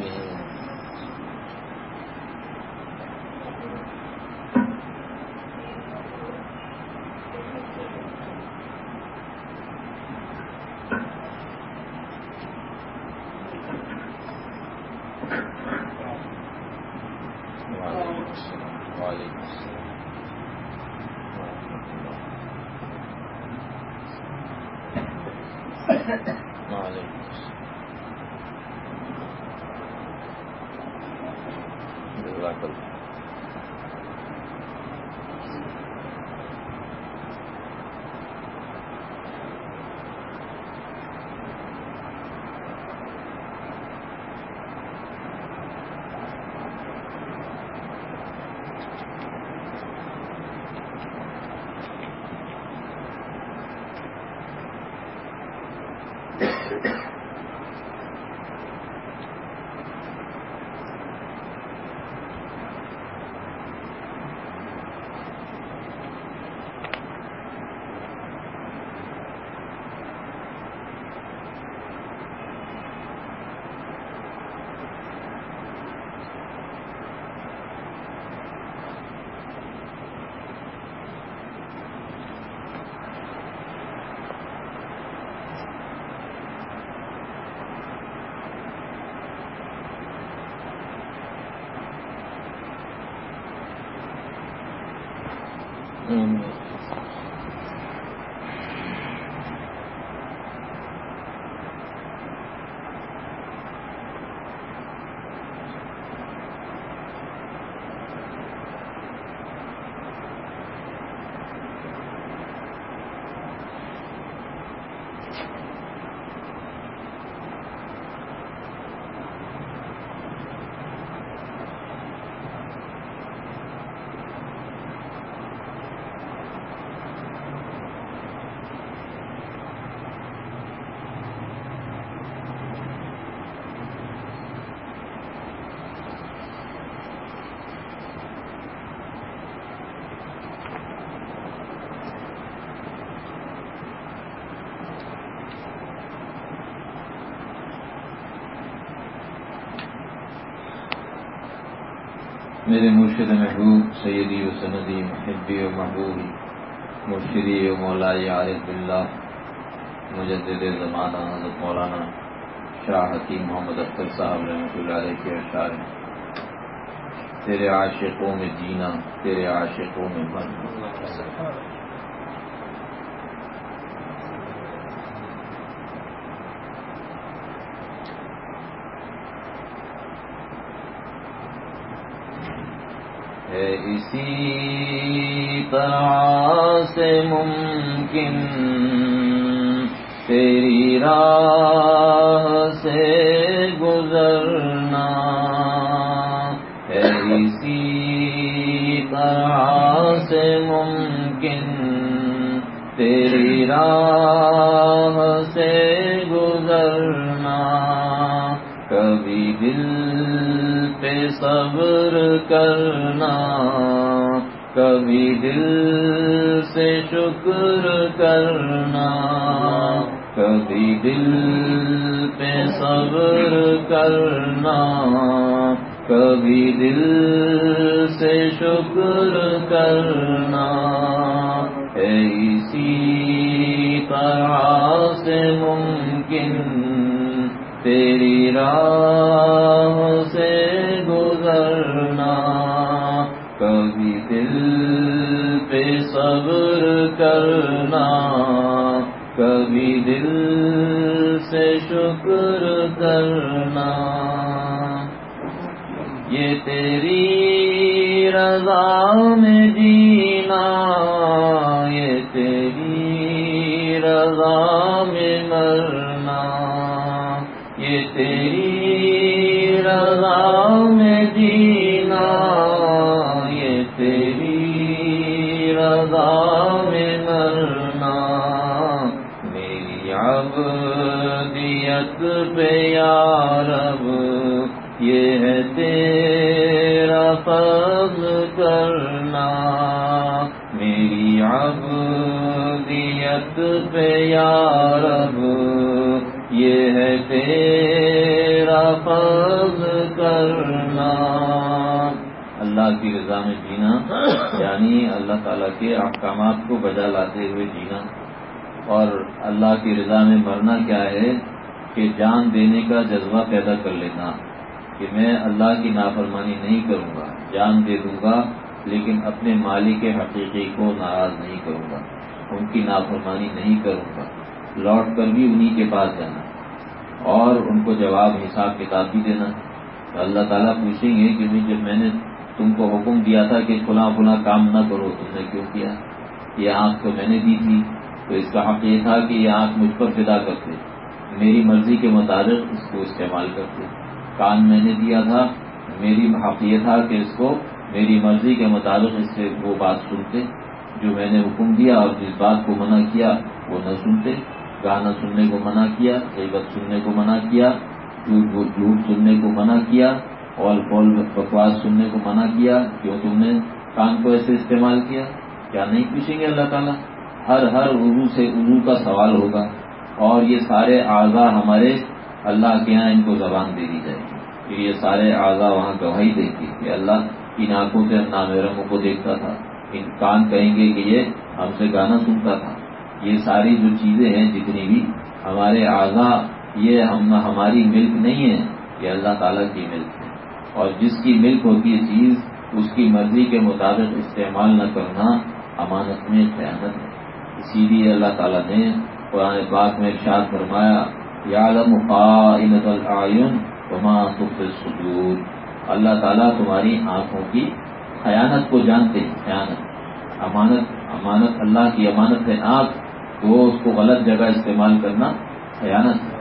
نہیں میرے مرشد محبوب، سیدی و سندی محبی و محبوبی، مرشدی و مولائی عارف اللہ مجدد زمانہ، حضرت مولانا شاہ حکیم محمد اختر صاحب رحمۃ اللہ علیہ کے اشعار تیرے عاشقوں میں جینا، تیرے عاشقوں میں مرنا۔ ہے اسی طرح سے ممکن تیری راہ سے گزرنا ہے اسی طرح سے ممکن، تیری راہ سے گزرنا۔ کبھی دل پہ صبر کرنا کبھی دل سے شکر کرنا، کبھی دل پہ صبر کرنا، کبھی دل سے شکر کرنا۔ اسی طرح سے ممکن، تیری راہ سے گزرنا صبر کرنا، کبھی دل سے شکر کرنا۔ یہ تیری رضا میں جینا، یہ تیری رضا میں مرنا عبدیت پہ یارب یہ ہے تیرا فضل کرنا۔ میری عبدیت پہ یارب یہ ہے تیرا فضل کرنا۔ اللہ کی رضا میں جینا یعنی اللہ تعالیٰ کے احکامات کو بجا لاتے ہوئے جینا۔ اور اللہ کی رضا میں مرنا کیا ہے؟ کہ جان دینے کا جذبہ پیدا کر لینا کہ میں اللہ کی نافرمانی نہیں کروں گا، جان دے دوں گا، لیکن اپنے مالک حقیقی کو ناراض نہیں کروں گا، ان کی نافرمانی نہیں کروں گا۔ لوٹ کر بھی انہی کے پاس جانا۔ اور ان کو جواب حساب کتاب بھی دینا۔ تو اللہ تعالیٰ پوچھیں گے کہ جب میں نے تم کو حکم دیا تھا کہ فلاں فلاں کام نہ کرو، تم نے کیوں کیا؟ یہ آنکھ تو میں نے دی تھی۔ تو اس کا حق یہ تھا کہ یہ آنکھ مجھ پر فدا کرتے میری مرضی کے مطابق اس کو استعمال کرتے کان میں نے دیا تھا، میری حق یہ تھا کہ اس کو میری مرضی کے مطابق اس سے وہ بات سنتے۔ جو میں نے حکم دیا اور جس بات کو منع کیا، وہ نہ سنتے۔ گانا سننے کو منع کیا، غیبت سننے کو منع کیا، جھوٹ جھوٹ سننے کو منع کیا، اور پول بکواس سننے کو منع کیا۔ کیوں تم نے کان کو ایسے استعمال کیا؟ کیا نہیں پوچھیں گے اللہ تعالیٰ؟ ہر ہر اردو سے اردو کا سوال ہوگا۔ اور یہ سارے اعضا ہمارے اللہ کے یہاں ان کو زبان دے دی جائے گی۔ یہ سارے اعضا وہاں گواہی دیں گے کہ اللہ ان آنکھوں سے نامحرموں کو دیکھتا تھا۔ ان کان کہیں گے کہ یہ ہم سے گانا سنتا تھا۔ یہ ساری جو چیزیں ہیں، جتنی بھی ہمارے اعضا یہ ہم، ہماری ملک نہیں ہے، یہ اللہ تعالیٰ کی ملک ہے۔ اور جس کی ملک ہوتی ہے چیز، اس کی مرضی کے مطابق استعمال نہ کرنا امانت میں خیانت ہے اسی لیے اللہ تعالیٰ نے قرآن پاک میں ارشاد فرمایا یادم العین وما تخفی الصدور. اللہ تعالیٰ تمہاری آنکھوں کی خیانت کو جانتے ہیں، خیانت۔ امانت امانت اللہ کی امانت ہے آنکھ تو اس کو غلط جگہ استعمال کرنا خیانت ہے۔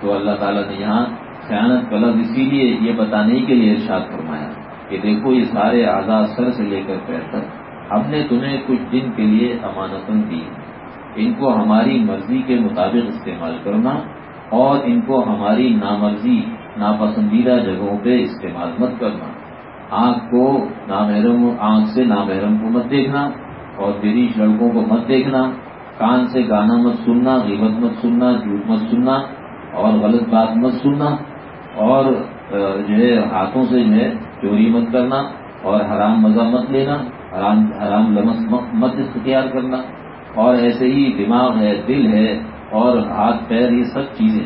تو اللہ تعالیٰ نے یہاں خیانت غلط اسی لیے یہ بتانے کے لیے ارشاد فرمایا کہ دیکھو، یہ سارے آزاد سر سے لے کر پیر تک ہم نے تمہیں کچھ دن کے لیے امانتن دی۔ ان کو ہماری مرضی کے مطابق استعمال کرنا اور ان کو ہماری نامرضی، ناپسندیدہ جگہوں پہ استعمال مت کرنا۔ آنکھ کو نامحرم، آنکھ سے نامحرم کو مت دیکھنا اور بریش لڑکوں کو مت دیکھنا۔ کان سے گانا مت سننا، غیبت مت سننا، جھوٹ مت سننا اور غلط بات مت سننا اور جو ہے، ہاتھوں سے جو ہے، چوری مت کرنا اور حرام مزہ مت لینا، حرام حرام لمس مت اختیار کرنا۔ اور ایسے ہی دماغ ہے، دل ہے اور ہاتھ، پیر، یہ سب چیزیں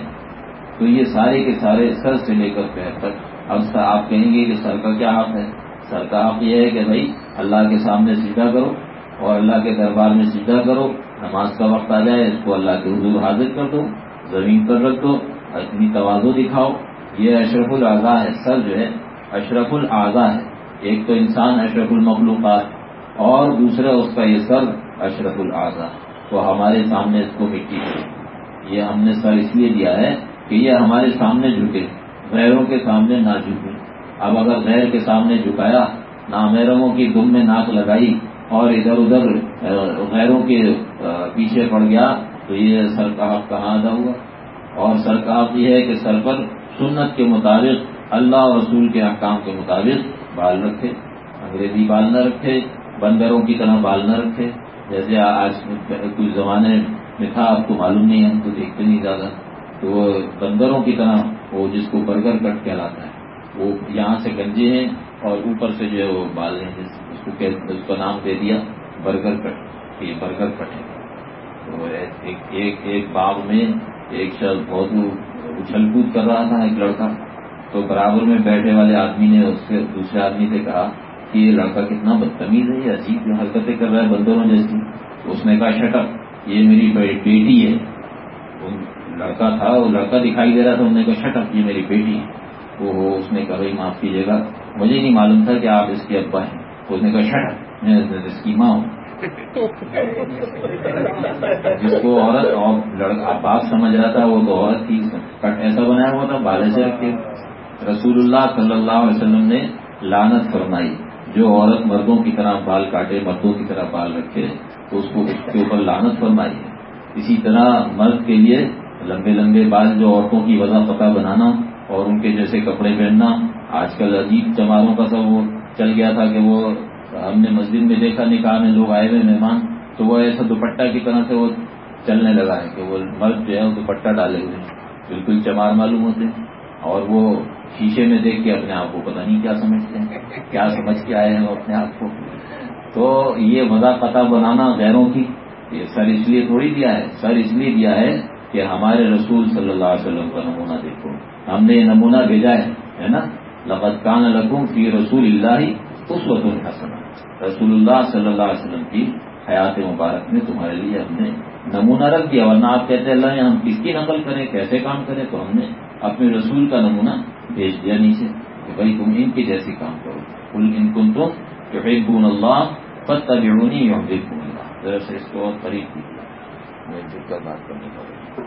تو یہ سارے کے سارے سر سے لے کر پیر تک۔ اب آپ کہیں گے کہ سر کا کیا حق ہے؟ سر کا حق یہ ہے کہ بھائی اللہ کے سامنے سیدھا کرو اور اللہ کے دربار میں سیدھا کرو۔ نماز کا وقت آ جائے، اس کو اللہ کے حضور حاضر کر دو، زمین پر رکھ دو اتنی توازو دکھاؤ۔ یہ اشرف الاضا ہے، سر جو ہے، اشرف الاضا ہے۔ ایک تو انسان، اشرف المخلوقات، اور دوسرا اس کا یہ سر اشرف الاضا تو ہمارے سامنے اس کو مٹی کرے یہ ہم نے سر اس لیے دیا ہے کہ یہ ہمارے سامنے جھکے۔ غیروں کے سامنے نہ جھکے۔ اب اگر غیر کے سامنے جھکایا، نامحرموں کی دم میں ناک لگائی اور ادھر ادھر غیروں کے پیچھے پڑ گیا، تو یہ سر کا حق کہاں ادا ہوا؟ اور سر کا حق یہ ہے کہ سر پر سنت کے مطابق، اللہ اور رسول کے احکام کے مطابق بال رکھے۔ انگریزی بال نہ رکھے، بندروں کی طرح بال نہ رکھے۔ جیسے آج کچھ زمانے میں تھا، آپ کو معلوم نہیں ہم تو دیکھتے نہیں زیادہ۔ تو وہ بندروں کی طرح، وہ جس کو برگر کٹ کہلاتا ہے، وہ یہاں سے گنجے ہیں اور اوپر سے جو ہے وہ بال ہیں اس کو اس کا نام دے دیا، برگر کٹ۔ یہ برگر کٹ ہے۔ تو ایک ایک باغ میں ایک شخص بہت اچھل کود کر رہا تھا، ایک لڑکا۔ تو برابر میں بیٹھے والے آدمی نے، اس سے دوسرے آدمی سے کہا کہ یہ لڑکا کتنا بدتمیز ہے، یہ عجیب حرکتیں کر رہا ہے بندروں جیسی۔ اس نے کہا شٹک یہ میری بیٹی ہے۔ لڑکا تھا، وہ لڑکا دکھائی دے رہا تھا۔ انہوں نے کہا شٹک یہ میری بیٹی ہے۔ وہ اس نے کہا، بھائی، معاف کیجیے گا۔ مجھے نہیں معلوم تھا کہ آپ اس کے ابا ہیں۔ اس نے کہا شٹک میں اس کی ماں ہوں۔ جس کو عورت اور لڑکا باپ سمجھ رہا تھا، وہ تو عورت تھی۔ کٹ ایسا بنایا ہوا تھا بالے سے کے رسول اللہ صلی اللہ علیہ وسلم نے لانت فرمائی۔ جو عورت مردوں کی طرح بال کاٹے، مردوں کی طرح بال رکھے تو اس کو اس کے اوپر لانت فرمائی ہے۔ اسی طرح مرد کے لیے لمبے لمبے بال جو عورتوں کی وضع پتہ بنانا اور ان کے جیسے کپڑے پہننا۔ آج کل عجیب چماروں کا سب وہ چل گیا تھا کہ وہ ہم نے مسجد میں دیکھا نکاح میں لوگ آئے ہوئے مہمان۔ تو وہ ایسا دوپٹہ کی طرح سے وہ چلنے لگا ہے کہ وہ مرد جو ہے وہ دوپٹہ ڈالے ہوئے بالکل چمار معلوم ہوتے ہیں۔ اور وہ شیشے میں دیکھ کے اپنے آپ کو پتہ نہیں کیا سمجھتے ہیں، کیا سمجھ کے آئے ہیں اپنے آپ کو۔ تو یہ مزاق پتہ بنانا غیروں کی، یہ سر اس لیے تھوڑی دیا ہے، سر اس لیے دیا ہے کہ ہمارے رسول صلی اللہ علیہ وسلم کا نمونہ دیکھو۔ ہم نے یہ نمونہ بھیجا ہے ہے نا؟ لقت کان لکم فی رسول اللہ اس وقت الحسن رسول اللہ صلی اللہ علیہ وسلم کی حیات مبارک میں تمہارے لیے ہم نے نمونہ رکھ دیا، ورنہ آپ کہتے اللہ نے ہم کس کی نقل کریں، کیسے کام کریں؟ تو ہم نے اپنے رسول کا نمونہ بھیج دیا نیچے کہ بھائی تم ان کی جیسی کام کرو۔ کل ان کن تم کہ بھائی بون اللہ پت تبھی اور بون اللہ۔ ذرا سے اس کو اور قریب کیجیے۔ میں جھک کر بات کرنی پڑے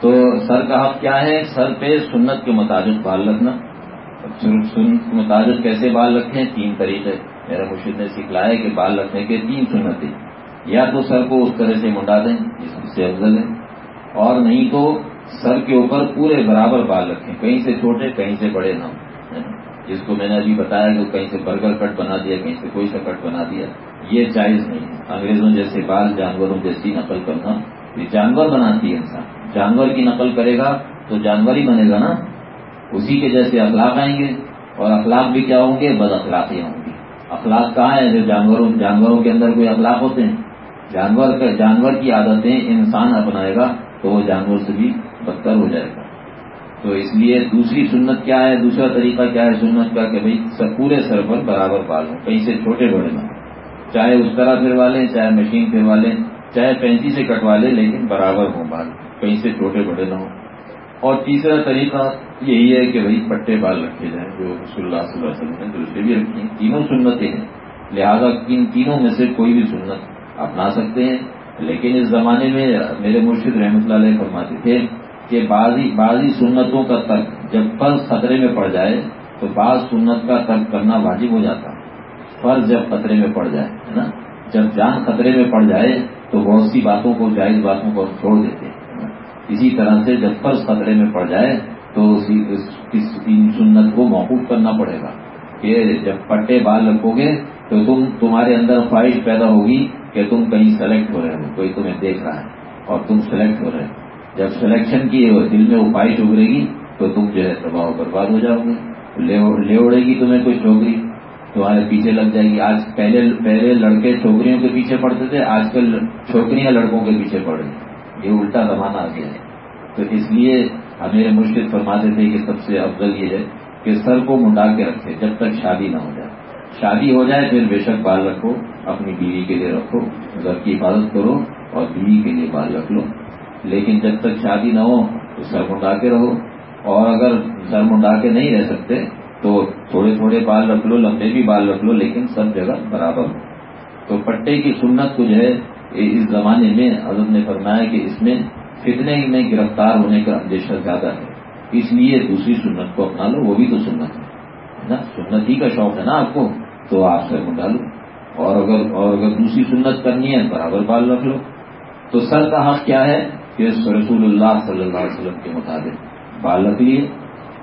تو سر کا حق کیا ہے؟ سر پہ سنت کے مطابق بال رکھنا۔ سنت کے مطابق کیسے بال رکھیں؟ تین طریقے۔ میرا مرشد نے سکھلایا کہ بال رکھنے کے تین سنتیں یا تو سر کو اس طرح سے منڈا دیں، جس سے افضل ہے، اور نہیں تو سر کے اوپر پورے برابر بال رکھیں، کہیں سے چھوٹے، کہیں سے بڑے نہ ہوں۔ جس کو میں نے ابھی بتایا کہ کہیں سے برگر کٹ بنا دیا، کہیں سے کوئی سا کٹ بنا دیا، یہ جائز نہیں ہے۔ انگریزوں جیسے بال جانوروں جیسی نقل کرنا، یہ جانور بناتی ہے انسان۔ جانور کی نقل کرے گا تو جانور ہی بنے گا نا۔ اسی کے جیسے اخلاق آئیں گے، اور اخلاق بھی کیا ہوں گے؟ بد اخلاقیاں ہوں گی اخلاق کہاں ہے جو جانوروں جانوروں کے اندر کوئی اخلاق ہوتے ہیں؟ جانور کا جانور کی عادتیں انسان اپنائے گا تو وہ جانور سے بھی بدتر ہو جائے گا۔ تو اس لیے دوسری سنت کیا ہے؟ دوسرا طریقہ کیا ہے سنت کا کہ بھائی سب پورے سر پر برابر پال ہوں کہیں سے چھوٹے بڑے نہ چاہے اس طرح پھروا لیں چاہے مشین پھروا لیں چاہے پینسی سے کٹوا لیں لیکن برابر ہوں بال کہیں سے چھوٹے بڑے نہ ہوں۔ اور تیسرا طریقہ یہی ہے کہ بھائی پٹے بال رکھے جائیں، جو رسول اللہ صلی اللہ علیہ وسلم نے دوسرے بھی رکھے ہیں۔ تینوں سنتیں ہیں۔ لہذا ان تینوں میں سے کوئی بھی سنت اپنا سکتے ہیں۔ لیکن اس زمانے میں میرے مرشد رحمۃ اللہ علیہ فرماتے تھے کہ بعضی بعضی سنتوں کا ترک جب فرض خطرے میں پڑ جائے تو بعض سنت کا ترک کرنا واجب ہو جاتا۔ فرض جب خطرے میں پڑ جائے، ہے نا؟ جب جان خطرے میں پڑ جائے تو بہت سی باتوں کو، جائز باتوں کو چھوڑ دیتے اسی طرح سے جب فرض خطرے میں پڑ جائے تو اسی سنت کو موقوف کرنا پڑے گا کہ جب پٹے بال رکھو گے تو تم تمہارے اندر خواہش پیدا ہوگی کہ تم کہیں سلیکٹ ہو رہے ہو کوئی تمہیں دیکھ رہا ہے اور تم سلیکٹ ہو رہے ہو جب سلیکشن کی دل میں وہ خواہش ابھرے گی تو تم جو ہے تباہ برباد ہو جاؤ گے۔ لے اڑے گی تمہیں کوئی چھوکری تمہارے پیچھے لگ جائے گی۔ آج پہلے پہلے لڑکے چھوکریوں کے پیچھے پڑتے تھے، آج کل چھوکریاں لڑکوں کے پیچھے پڑ رہی یہ الٹا زمانہ آ گیا ہے۔ تو اس لیے ہمیں مشکل فرماتے تھے کہ سب سے افضل یہ ہے کہ سر کو منڈا کے رکھے جب تک شادی نہ ہو جائے۔ شادی ہو جائے پھر بے شک بال رکھو، اپنی بیوی کے لیے رکھو، گھر کی حفاظت کرو اور بیوی کے لیے بال رکھ لو۔ لیکن جب تک شادی نہ ہو تو سر منڈا کے رہو۔ اور اگر سر منڈا کے نہیں رہ سکتے تو تھوڑے تھوڑے بال رکھ لو، لمبے بھی بال رکھ لو، لیکن سب جگہ برابر۔ ہو تو پٹے کی سنت کو جو ہے اس زمانے میں حضرت نے فرمایا کہ اس میں فتنے میں گرفتار ہونے کا اندیشہ زیادہ ہے۔ اس لیے دوسری سنت کو اپنا لو، وہ بھی تو سنت ہے۔ نا، سنت ہی کا شوق ہے نا آپ کو، تو آپ سر منڈا لو۔ اور اگر اور اگر دوسری سنت کرنی ہے، برابر بال رکھ لو۔ تو سر کا حق کیا ہے کہ رسول اللہ صلی اللہ علیہ وسلم کے مطابق بال رکھ لیے۔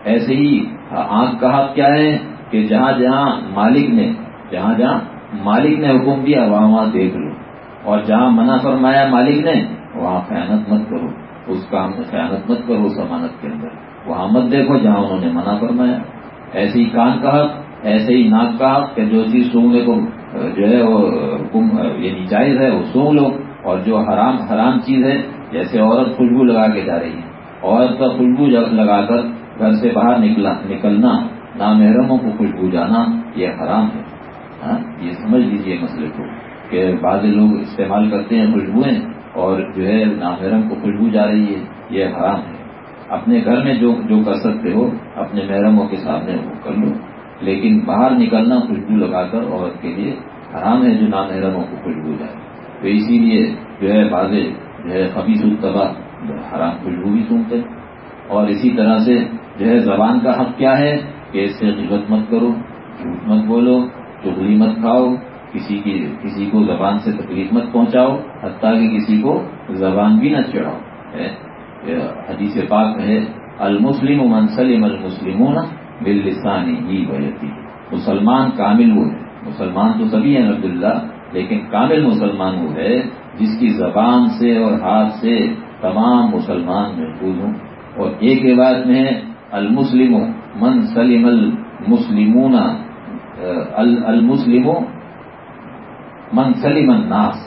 ایسے ہی آنکھ کا حق کیا ہے کہ جہاں جہاں مالک نے، جہاں جہاں مالک نے حکم دیا، وہاں وہاں دیکھ لو۔ اور جہاں منع فرمایا مالک نے وہاں خیانت مت کرو۔ اس کام میں خیانت مت کرو اس امانت کے اندر۔ وہاں مت دیکھو جہاں انہوں نے منع فرمایا۔ ایسے ہی کان کا حق، ایسے ہی ناک کا حق کہ جو چیز سونگنے کو جو ہے وہ حکم یعنی جائز ہے وہ سونگ لو۔ اور جو حرام حرام چیز ہے، جیسے عورت خوشبو لگا کے جا رہی ہے۔ عورت کا خوشبو لگا کر گھر سے باہر نکلا، نکلنا، نامحرموں کو خوشبو جانا، یہ حرام ہے۔ ہاں، یہ سمجھ لیجیے مسئلے کو کہ بعض لوگ استعمال کرتے ہیں خوشبوئیں۔ اور جو ہے نامحرم کو خوشبو جا رہی ہے، یہ حرام ہے۔ اپنے گھر میں جو جو کر سکتے ہو، اپنے محرموں کے سامنے وہ کر لو۔ لیکن باہر نکلنا خوشبو لگا کر عورت کے لیے حرام ہے جو نامحرموں کو خوشبو جائے۔ تو اسی لیے جو ہے بازے جو ہے خبیص الطبا حرام خوشبو بھی سنتے اور اسی طرح سے جو ہے زبان کا حق کیا ہے کہ اس سے غلط مت کرو، جھوٹ مت بولو، چگلی مت کھاؤ کسی کی کسی کو زبان سے تکلیف مت پہنچاؤ، حتیٰ کہ کسی کو زبان بھی نہ چڑھاؤ حدیث پاک ہے، المسلم منسلم المسلم بل لسانی ہی بیتی مسلمان کامل وہ ہے۔ مسلمان تو سبھی ہیں عبد اللہ لیکن کامل مسلمان وہ ہے جس کی زبان سے اور ہاتھ سے تمام مسلمان محفوظ ہوں۔ اور ایک روایت میں ہے، المسلم من سلم المسلمون المسلم من سلم الناس،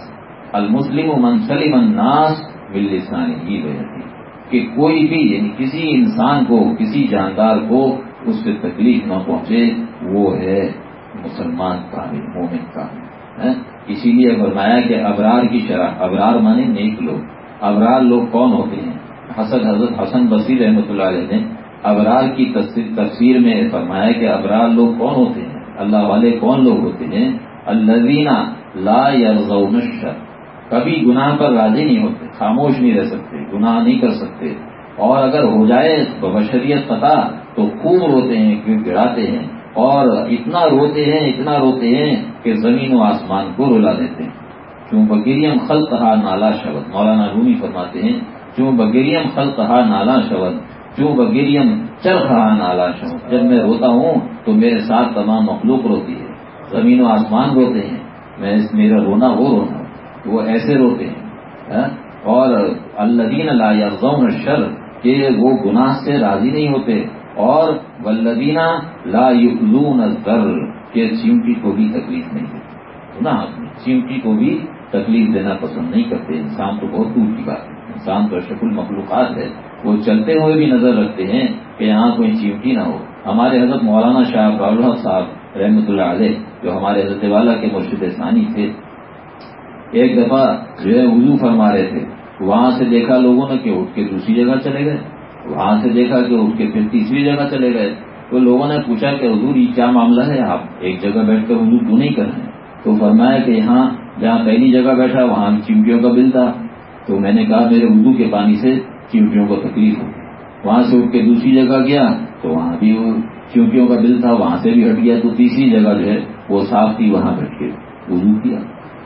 المسلم من سلم الناس بلسانی ہی رہتی کہ کوئی بھی یعنی کسی انسان کو، کسی جاندار کو اس سے تکلیف نہ پہنچے، وہ ہے مسلمان کامل، مومن کامل اسی لیے فرمایا کہ ابرار کی شرح، ابرار مانے نیک لوگ۔ ابرار لوگ کون ہوتے ہیں؟ حسن، حضرت حسن بصیر رحمۃ اللہ علیہ نے ابرار کی تفسیر میں فرمایا کہ ابرار لوگ کون ہوتے ہیں؟ اللہ والے کون لوگ ہوتے ہیں؟ الزینہ لا یرغون الشر. کبھی گناہ پر راضی نہیں ہوتے، خاموش نہیں رہ سکتے، گناہ نہیں کر سکتے۔ اور اگر ہو جائے بشریت پتا تو خوب روتے ہیں کیوں ہیں۔ اور اتنا روتے ہیں، اتنا روتے ہیں کہ زمین و آسمان کو رلا دیتے ہیں۔ کیوں بگیریم خلق ہا نالا شبد مولانا رومی فرماتے ہیں کیوں بگیریم خلق ہا نالا شبد کیوں بگیریم چرخ ہا نالا شبد جب میں روتا ہوں، تو میرے ساتھ تمام مخلوق روتی ہے۔ زمین و آسمان روتے ہیں۔ میں میرا رونا وہ رونا وہ ایسے روتے ہیں ہاں؟ اور الدین لا یغزون شر کہ وہ گناہ سے راضی نہیں ہوتے، اور ولدینہ لا یؤذون الذر کہ چیمٹی کو بھی تکلیف نہیں ہوتی گناہ چیمٹی کو بھی تکلیف دینا پسند نہیں کرتے، انسان تو بہت دور کی بات ہے۔ انسان تو شکل مخلوقات ہے، وہ چلتے ہوئے بھی نظر رکھتے ہیں کہ یہاں کوئی چیمٹی نہ ہو۔ ہمارے حضرت مولانا شاہ اللہ صاحب رحمۃ اللہ علیہ، جو ہمارے حضرت والا کے مرشد ثانی تھے۔ ایک دفعہ جو ہے وضو فرما رہے تھے، وہاں سے دیکھا لوگوں نے کہ اٹھ کے دوسری جگہ چلے گئے، وہاں سے دیکھا کہ اٹھ کے پھر تیسری جگہ چلے گئے۔ تو لوگوں نے پوچھا کہ حضور، یہ کیا معاملہ ہے؟ آپ ایک جگہ بیٹھ کر وضو کیوں نہیں کر رہے تو فرمایا کہ یہاں جہاں پہلی جگہ بیٹھا، وہاں چمٹیوں کا بل تھا۔ تو میں نے کہا، میرے وضو کے پانی سے چمٹیوں کو تکلیف ہو۔ وہاں سے اٹھ کے دوسری جگہ گیا، تو وہاں بھی چونکیوں کا بل تھا وہاں سے بھی ہٹ گیا، تو تیسری جگہ جو ہے وہ صاف تھی، وہاں بیٹھ کے وضو کیا۔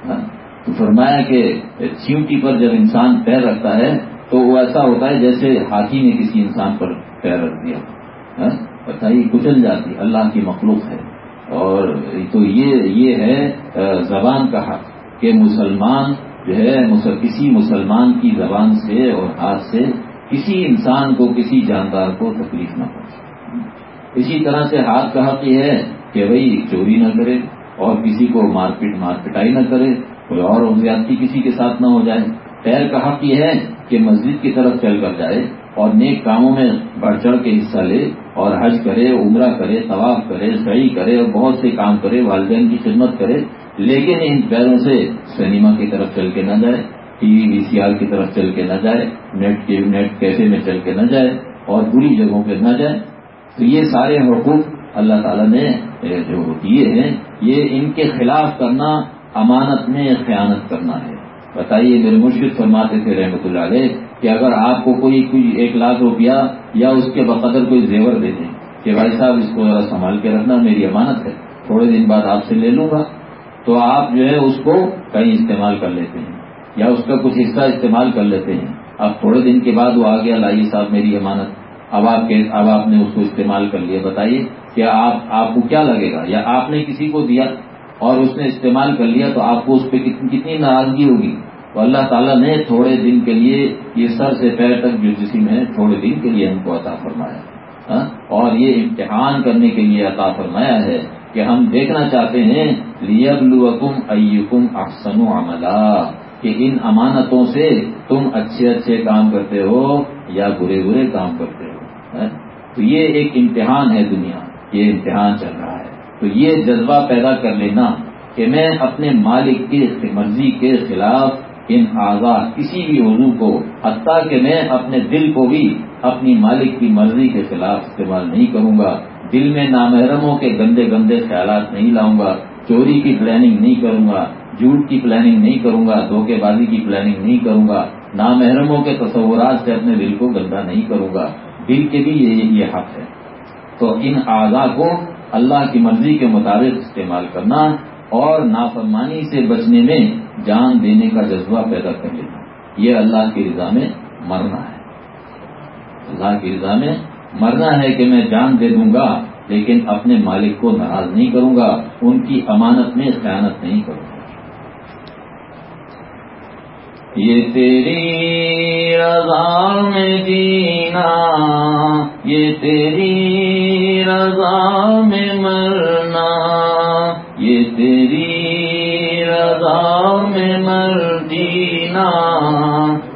ہاں؟ تو فرمایا کہ چیونٹی پر جب انسان پیر رکھتا ہے، تو وہ ایسا ہوتا ہے جیسے ہاتھی نے کسی انسان پر پیر رکھ دیا۔ ہاں؟ بتائیے، کچل جاتی، اللہ کی مخلوق ہے۔ اور تو یہ یہ ہے زبان کا حق کہ مسلمان جو ہے کسی مسلمان کی زبان سے اور ہاتھ سے کسی انسان کو، کسی جاندار کو تکلیف نہ پہنچے۔ اسی طرح سے ہاتھ کا حق یہ ہے کہ بھائی چوری نہ کرے اور کسی کو مار پیٹ مار پٹائی نہ کرے، کوئی اور زیادتی کسی کے ساتھ نہ ہو جائے۔ پیر کا حق یہ ہے کہ مسجد کی طرف چل کر جائے اور نیک کاموں میں بڑھ چڑھ کے حصہ لے اور حج کرے، عمرہ کرے، طواف کرے صحیح کرے اور بہت سے کام کرے، والدین کی خدمت کرے، لیکن ان پیروں سے سنیما کی طرف چل کے نہ جائے، ٹی وی وی سی آر کی طرف چل کے نہ جائے، نیٹ کے نیٹ کیفے میں چل کے نہ جائے اور بری جگہوں پہ نہ جائے۔ تو یہ سارے حقوق اللہ تعالیٰ نے جو دیے ہیں، یہ ان کے خلاف کرنا، امانت میں خیانت کرنا ہے۔ بتائیے، میرے مشکل فرماتے تھے رحمۃ اللہ علیہ کہ اگر آپ کو کوئی کوئی ایک لاکھ روپیہ یا اس کے بقدر کوئی زیور دے دیں کہ بھائی صاحب، اس کو ذرا سنبھال کے رکھنا، میری امانت ہے، تھوڑے دن بعد آپ سے لے لوں گا۔ تو آپ جو ہے اس کو کہیں استعمال کر لیتے ہیں یا اس کا کچھ حصہ استعمال کر لیتے ہیں۔ اب تھوڑے دن کے بعد وہ آ گیا لائیے صاحب، میری امانت اب آپ اب آپ نے اس کو استعمال کر لیا۔ بتائیے کیا آپ آپ کو کیا لگے گا؟ یا آپ نے کسی کو دیا اور اس نے استعمال کر لیا تو آپ کو اس پہ کتنی ناراضگی ہوگی؟ تو اللہ تعالیٰ نے تھوڑے دن کے لیے یہ سر سے پیر تک جو جسم ہے، تھوڑے دن کے لیے ہم کو عطا فرمایا۔ ہاں؟ اور یہ امتحان کرنے کے لیے عطا فرمایا ہے کہ ہم دیکھنا چاہتے ہیں، لیبلوکم ایکم احسن عملہ کہ ان امانتوں سے تم اچھے اچھے کام کرتے ہو یا برے برے کام کرتے ہو تو یہ ایک امتحان ہے دنیا، یہ امتحان چل رہا ہے۔ تو یہ جذبہ پیدا کر لینا کہ میں اپنے مالک کی مرضی کے خلاف ان آزاد کسی بھی عضو کو، حتیٰ کہ میں اپنے دل کو بھی اپنی مالک کی مرضی کے خلاف استعمال نہیں کروں گا۔ دل میں نامحرموں کے گندے گندے خیالات نہیں لاؤں گا۔ چوری کی پلاننگ نہیں کروں گا۔ جھوٹ کی پلاننگ نہیں کروں گا۔ دھوکے بازی کی پلاننگ نہیں کروں گا۔ نامحرموں کے تصورات سے اپنے دل کو گندا نہیں کروں گا۔ دل کے بھی یہ حق ہے۔ تو ان اعضا کو اللہ کی مرضی کے مطابق استعمال کرنا اور نافرمانی سے بچنے میں جان دینے کا جذبہ پیدا کر لینا۔ یہ اللہ کی رضا میں مرنا ہے۔ اللہ کی رضا میں مرنا ہے کہ میں جان دے دوں گا، لیکن اپنے مالک کو ناراض نہیں کروں گا، ان کی امانت میں خیانت نہیں کروں گا۔ یہ تیری رضا میں جینا، یہ تیری رضا میں مرنا، یہ تیری رضا میں مر جینا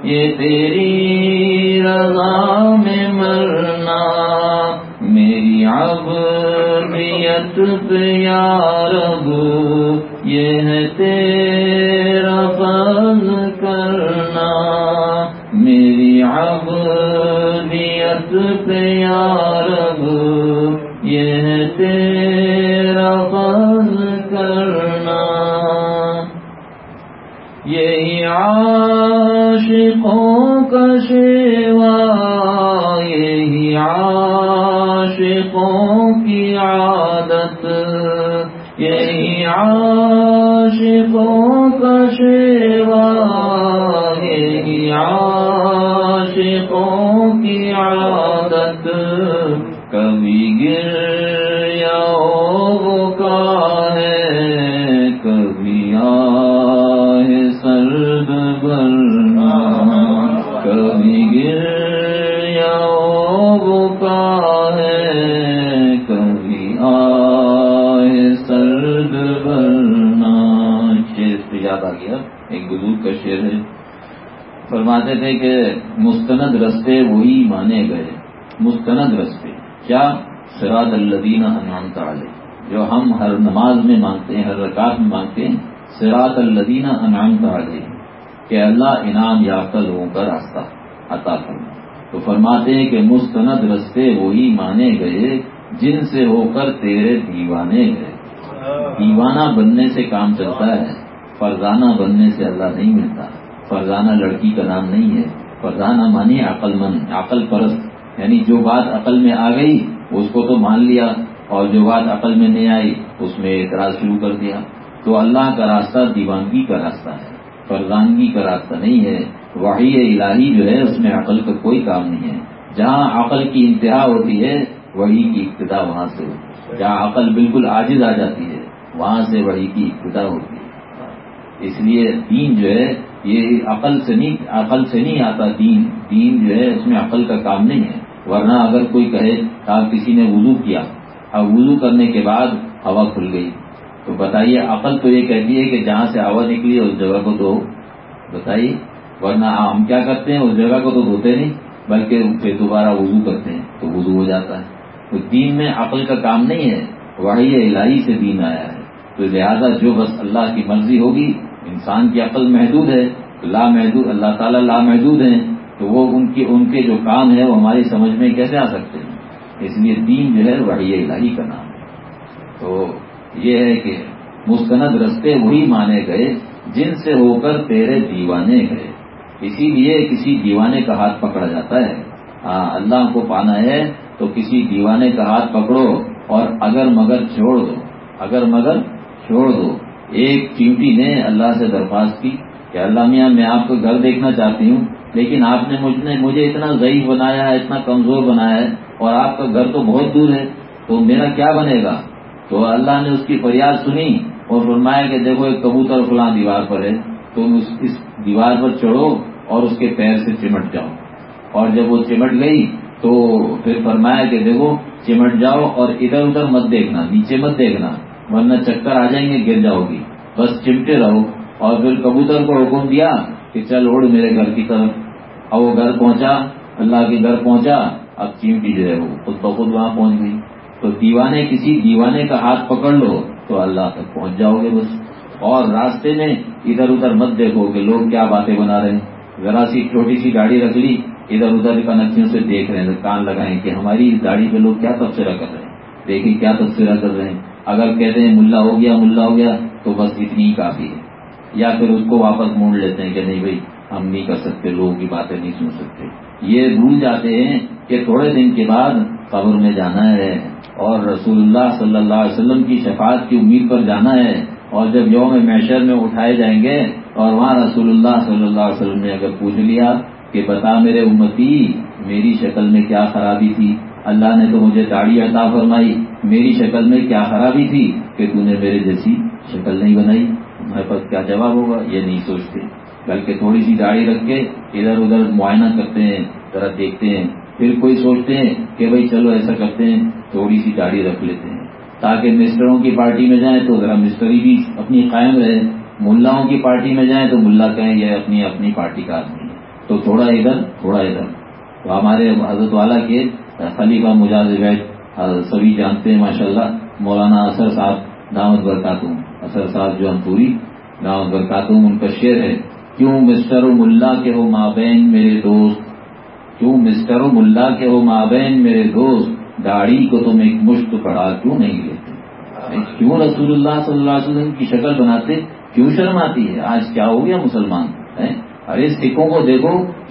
یہ تیری رضا میں مرنا۔ میری عبدیت پہ یا رب، یہ ہے تیرا فضل کرنا۔ میری عبدیت پہ یا رب، یہ تیرا فضل کرنا۔ یہی عاشقوں کا شیوا، یہی عاشقوں کی عادت۔ یہی عاشقوں کا شیوا یہی عاشقوں کی عادت کبھی گر کا شعر ہے۔ فرماتے تھے کہ مستند رستے وہی مانے گئے۔ مستند رستے۔ کیا؟ سراد الدین انعام تعالی جو ہم ہر نماز میں مانگتے ہیں، ہر رکعت میں مانگتے ہیں سرات الدین انعام تعالی کہ اللہ انعام یافتہ لوگوں کا راستہ عطا کرنا تو فرماتے ہیں کہ مستند رستے وہی مانے گئے، جن سے ہو کر تیرے دیوانے گئے دیوانہ بننے سے کام چلتا ہے۔ فرزانہ بننے سے اللہ نہیں ملتا۔ فرزانہ لڑکی کا نام نہیں ہے۔ فرزانہ مانی عقل مند، عقل پرست۔ یعنی جو بات عقل میں آ گئی، اس کو تو مان لیا۔ اور جو بات عقل میں نہیں آئی، اس میں اعتراض شروع کر دیا۔ تو اللہ کا راستہ دیوانگی کا راستہ ہے۔ فرزانگی کا راستہ نہیں ہے۔ وحی الہی جو ہے، اس میں عقل کا کوئی کام نہیں ہے۔ جہاں عقل کی انتہا ہوتی ہے وہی کی ابتدا وہاں سے ہوتی ہے۔ جہاں عقل بالکل عاجز آ جاتی ہے، وہاں سے وہی کی ابتدا ہوتی ہے۔ اس لیے دین جو ہے، یہ عقل سے نہیں، عقل سے نہیں آتا دین۔ دین جو ہے، اس میں عقل کا کام نہیں ہے۔ ورنہ اگر کوئی کہے آپ کسی نے وضو کیا۔ اب وضو کرنے کے بعد ہوا کھل گئی۔ تو بتائیے، عقل تو یہ کہتی ہے کہ جہاں سے ہوا نکلی، اس جگہ کو تو بتائیے، ورنہ ہم کیا کرتے ہیں؟ اس جگہ کو تو دھوتے نہیں، بلکہ پھر دوبارہ وضو کرتے ہیں۔ تو وضو ہو جاتا ہے۔ تو دین میں عقل کا کام نہیں ہے۔ وہی الہی سے دین آیا ہے۔ تو لہذا جو بس اللہ کی مرضی ہوگی انسان کی عقل محدود ہے لا محدود، اللہ تعالیٰ لا محدود ہیں، تو وہ ان کے ان کے جو کام ہے وہ ہماری سمجھ میں کیسے آ سکتے ہیں؟ اس لیے دین جو ہے، وحی الہی کا نام ہے۔ تو یہ ہے کہ مستند رستے وہی مانے گئے، جن سے ہو کر تیرے دیوانے گئے۔ اسی لیے کسی دیوانے کا ہاتھ پکڑا جاتا ہے۔ ہاں اللہ کو پانا ہے تو کسی دیوانے کا ہاتھ پکڑو اور اگر مگر چھوڑ دو۔ اگر مگر چھوڑ دو۔ ایک چیوٹی نے اللہ سے درخواست کی کہ اللہ میاں، میں آپ کو گھر دیکھنا چاہتی ہوں، لیکن آپ نے مجھ نے، مجھے اتنا ضعیف بنایا ہے، اتنا کمزور بنایا ہے اور آپ کا گھر تو بہت دور ہے، تو میرا کیا بنے گا؟ تو اللہ نے اس کی فریاد سنی اور فرمایا کہ دیکھو، ایک کبوتر فلاں دیوار پر ہے، تم اس اس دیوار پر چڑھو اور اس کے پیر سے چمٹ جاؤ۔ اور جب وہ چمٹ گئی تو پھر فرمایا کہ دیکھو، چمٹ جاؤ اور ادھر ادھر مت دیکھنا، نیچے مت دیکھنا۔ ورنہ چکر آ جائیں گے، گر جاؤ گی۔ بس چمٹے رہو۔ اور پھر کبوتر کو حکم دیا کہ چل اوڑ میرے گھر کی طرف۔ اور وہ گھر پہنچا، اللہ کے گھر پہنچا۔ اب چیمٹی جو ہے وہ خود بخود وہاں پہنچ گئی۔ تو دیوانے، کسی دیوانے کا ہاتھ پکڑ لو تو اللہ تک پہنچ جاؤ گے بس۔ اور راستے میں ادھر ادھر مت دیکھو کہ لوگ کیا باتیں بنا رہے ہیں۔ ذرا سی چھوٹی سی گاڑی رکھ لی، ادھر ادھر کنکشن سے دیکھ رہے ہیں۔ کان لگائیں کہ ہماری اس گاڑی پہ لوگ کیا تبصرہ کر رہے ہیں۔ دیکھیں کیا تبصرہ کر رہے ہیں۔ اگر کہتے ہیں ملا ہو گیا، ملا ہو گیا، تو بس اتنی ہی کافی ہے۔ یا پھر اس کو واپس موڑ لیتے ہیں کہ نہیں بھائی، ہم نہیں کر سکتے، لوگوں کی باتیں نہیں سن سکتے۔ یہ بھول جاتے ہیں کہ تھوڑے دن کے بعد قبر میں جانا ہے اور رسول اللہ صلی اللہ علیہ وسلم کی شفاعت کی امید پر جانا ہے۔ اور جب یوم محشر میں اٹھائے جائیں گے اور وہاں رسول اللہ صلی اللہ علیہ وسلم نے اگر پوچھ لیا کہ بتا میرے امتی، میری شکل میں کیا خرابی تھی؟ اللہ نے تو مجھے داڑھی عطا فرمائی۔ میری شکل میں کیا خرابی تھی کہ تو نے میرے جیسی شکل نہیں بنائی۔ ہمارے پاس کیا جواب ہوگا یہ نہیں سوچتے۔ بلکہ تھوڑی سی داڑھی رکھ کے ادھر ادھر معائنہ کرتے ہیں، ذرا دیکھتے ہیں۔ پھر کوئی سوچتے ہیں کہ بھائی چلو ایسا کرتے ہیں، تھوڑی سی داڑھی رکھ لیتے ہیں۔ تاکہ مسٹروں کی پارٹی میں جائیں تو ذرا مستری بھی اپنی قائم رہے۔ ملاؤں کی پارٹی میں جائیں تو ملا کہیں یہ اپنی اپنی پارٹی کا آدمی ہے۔ تو تھوڑا ادھر تھوڑا ادھر۔ تو ہمارے حضرت والا کے خلیفہ مجاز سبھی جانتے ہیں، ماشاءاللہ، مولانا اثر صاحب دعوت برکاتوں اثر صاحب جو ہم پوری دعوت برکاتوں ان کا شعر ہے، کیوں مسٹر ملا کے ہو مابین میرے دوست؟ کیوں مسٹر ملا کے ہو مابین میرے دوست؟ داڑھی کو تم ایک مشت پڑا کیوں نہیں لیتے؟ کیوں رسول اللہ صلی اللہ علیہ وسلم کی شکل بناتے؟ کیوں شرم آتی ہے؟ آج کیا ہو گیا مسلمان؟ ارے، سکھوں کو دیکھو،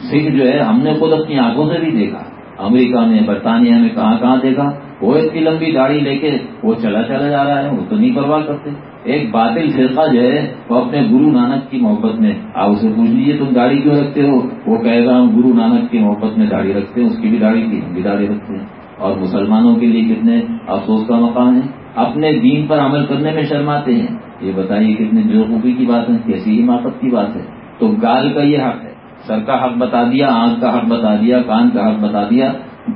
سکھ جو ہے، ہم نے خود اپنی آنکھوں سے بھی دیکھا۔ امریکہ میں برطانیہ میں کہاں کہاں دیکھا؟ وہ اتنی لمبی داڑھی لے کے وہ چلا چلا جا رہا ہے، وہ تو نہیں پرواہ کرتے۔ ایک باطل فرقہ جو ہے، وہ اپنے گرو نانک کی محبت میں، آپ اسے پوچھ لیجیے تم داڑھی کیوں رکھتے ہو؟ وہ کہے گا، ہم گرو نانک کی محبت میں داڑھی رکھتے ہیں، اس کی بھی داڑھی کی، ہم بھی داڑھی رکھتے ہیں۔ اور مسلمانوں کے لیے کتنے افسوس کا مقام ہے۔ اپنے دین پر عمل کرنے میں شرماتے ہیں۔ یہ بتائیے کتنے بے کی بات ہے، کیسی حماقت کی بات ہے؟ تو گال کا یہ حق ہے۔ سر کا حق بتا دیا، آنکھ کا حق بتا دیا، کان کا حق بتا دیا۔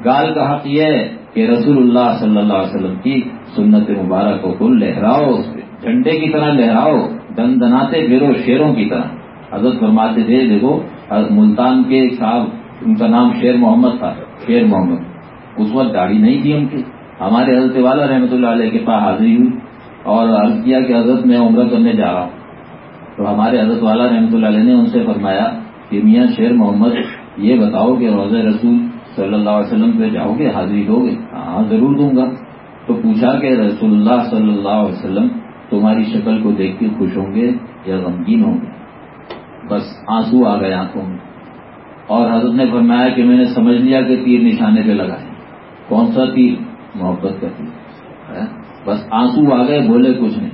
گال کا حق یہ ہے کہ رسول اللہ صلی اللہ علیہ وسلم کی سنت مبارک کو لہراؤ جھنڈے کی طرح لہراؤ دن دناتے پھرو شیروں کی طرح۔ حضرت فرماتے تھے، دیکھو ملتان کے ایک صاحب، ان کا نام شیر محمد تھا۔ شیر محمد، اس وقت گاڑی نہیں تھی ان کی۔ ہمارے حضرت والا رحمۃ اللہ علیہ کے پاس حاضری ہوئی اور عرض کیا کہ حضرت میں عمرہ کرنے جا رہا ہوں۔ تو ہمارے حضرت والا رحمۃ اللہ علیہ نے ان سے فرمایا کہ میاں شیر محمد، یہ بتاؤ کہ روز رسول صلی اللہ علیہ وسلم پہ جاؤ گے، حاضری دو گے ہاں ضرور دوں گا۔ تو پوچھا کہ رسول اللہ صلی اللہ علیہ وسلم تمہاری شکل کو دیکھ کے خوش ہوں گے یا غمگین ہوں گے؟ بس آنسو آ گئے آنکھوں میں۔ اور حضرت نے فرمایا کہ میں نے سمجھ لیا کہ تیر نشانے پہ لگائے کون سا تیر؟ محبت کا تیر۔ بس آنسو آ گئے، بولے کچھ نہیں۔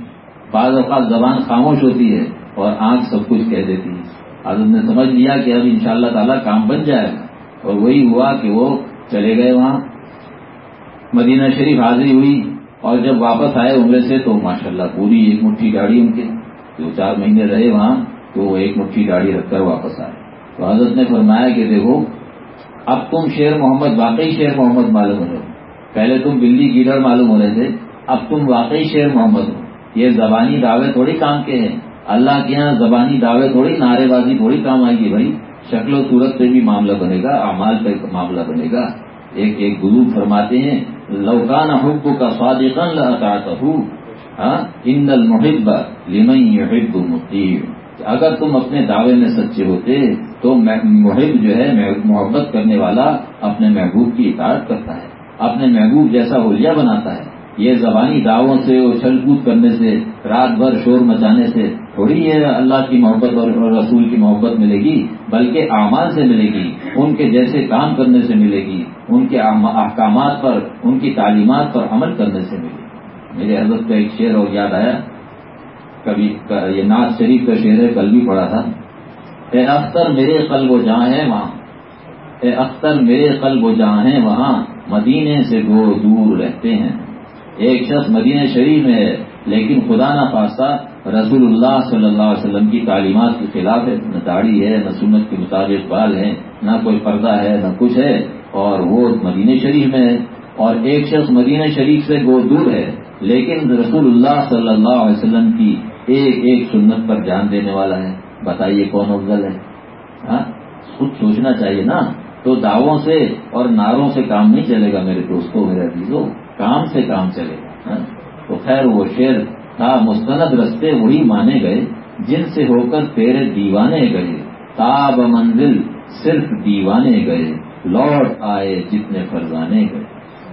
بعض اوقات زبان خاموش ہوتی ہے اور آنکھ سب کچھ کہہ دیتی ہے۔ حضرت نے سمجھ لیا کہ اب ان شاء اللہ تعالیٰ کام بن جائے گا۔ اور وہی ہوا کہ وہ چلے گئے وہاں۔ مدینہ شریف حاضری ہوئی اور جب واپس آئے عمرے سے تو ماشاءاللہ پوری ایک مٹھی گاڑی ان کے۔ دو چار مہینے رہے وہاں تو وہ ایک مٹھی گاڑی رکھ کر واپس آئے۔ تو حضرت نے فرمایا کہ دیکھو، اب تم شیر محمد واقعی شیر محمد معلوم ہو رہے۔ پہلے تم بلی گیڈر معلوم ہو رہے تھے، اب تم واقعی شیر محمد ہو۔ یہ زبانی دعوے تھوڑی کام کے ہیں۔ اللہ کے یہاں زبانی دعوے تھوڑی، نعرے بازی تھوڑی کام آئے گی بھائی۔ شکل و صورت سے بھی معاملہ بنے گا، اعمال پہ معاملہ بنے گا۔ ایک ایک گرو فرماتے ہیں لوکان حب کا سواد ہاں؟ ان لمن اگر تم اپنے دعوے میں سچے ہوتے، تو محب جو ہے محبت کرنے والا اپنے محبوب کی اطاعت کرتا ہے۔ اپنے محبوب جیسا ہولیا بناتا ہے۔ یہ زبانی دعووں سے اچھل کود کرنے سے، رات بھر شور مچانے سے تھوڑی یہ اللہ کی محبت اور رسول کی محبت ملے گی، بلکہ اعمال سے ملے گی، ان کے جیسے کام کرنے سے ملے گی، ان کے احکامات پر، ان کی تعلیمات پر عمل کرنے سے ملے گی۔ میرے حضرت کا ایک شعر اور یاد آیا۔ کبھی یہ ناز شریف کا شعر ہے، کل بھی پڑا تھا۔ اے اختر میرے قلب و جہاں ہے وہاں۔ اے اختر میرے قلب و جہاں ہے وہاں۔ مدینے سے گو دور رہتے ہیں۔ ایک شخص مدینہ شریف میں ہے، لیکن خدا نہ خواستہ رسول اللہ صلی اللہ علیہ وسلم کی تعلیمات کے خلاف ہے نہ داڑھی ہے، نہ سنت کے مطابق بال ہے نہ کوئی پردہ ہے، نہ کچھ ہے، اور وہ مدینہ شریف میں ہے۔ اور ایک شخص مدینہ شریف سے وہ دور ہے، لیکن رسول اللہ صلی اللہ علیہ وسلم کی ایک ایک سنت پر جان دینے والا ہے۔ بتائیے کون افضل ہے؟ ہاں؟ خود سوچنا چاہیے نا۔ تو دعووں سے اور ناروں سے کام نہیں چلے گا میرے دوستوں، میرے عزیزوں۔ کام سے کام چلے گا ہاں؟ تو خیر، وہ شعر تھا، مستند رستے وہی مانے گئے، جن سے ہو کر تیرے دیوانے گئے۔ تاب منزل صرف دیوانے گئے، لوٹ آئے جتنے فرزانے گئے۔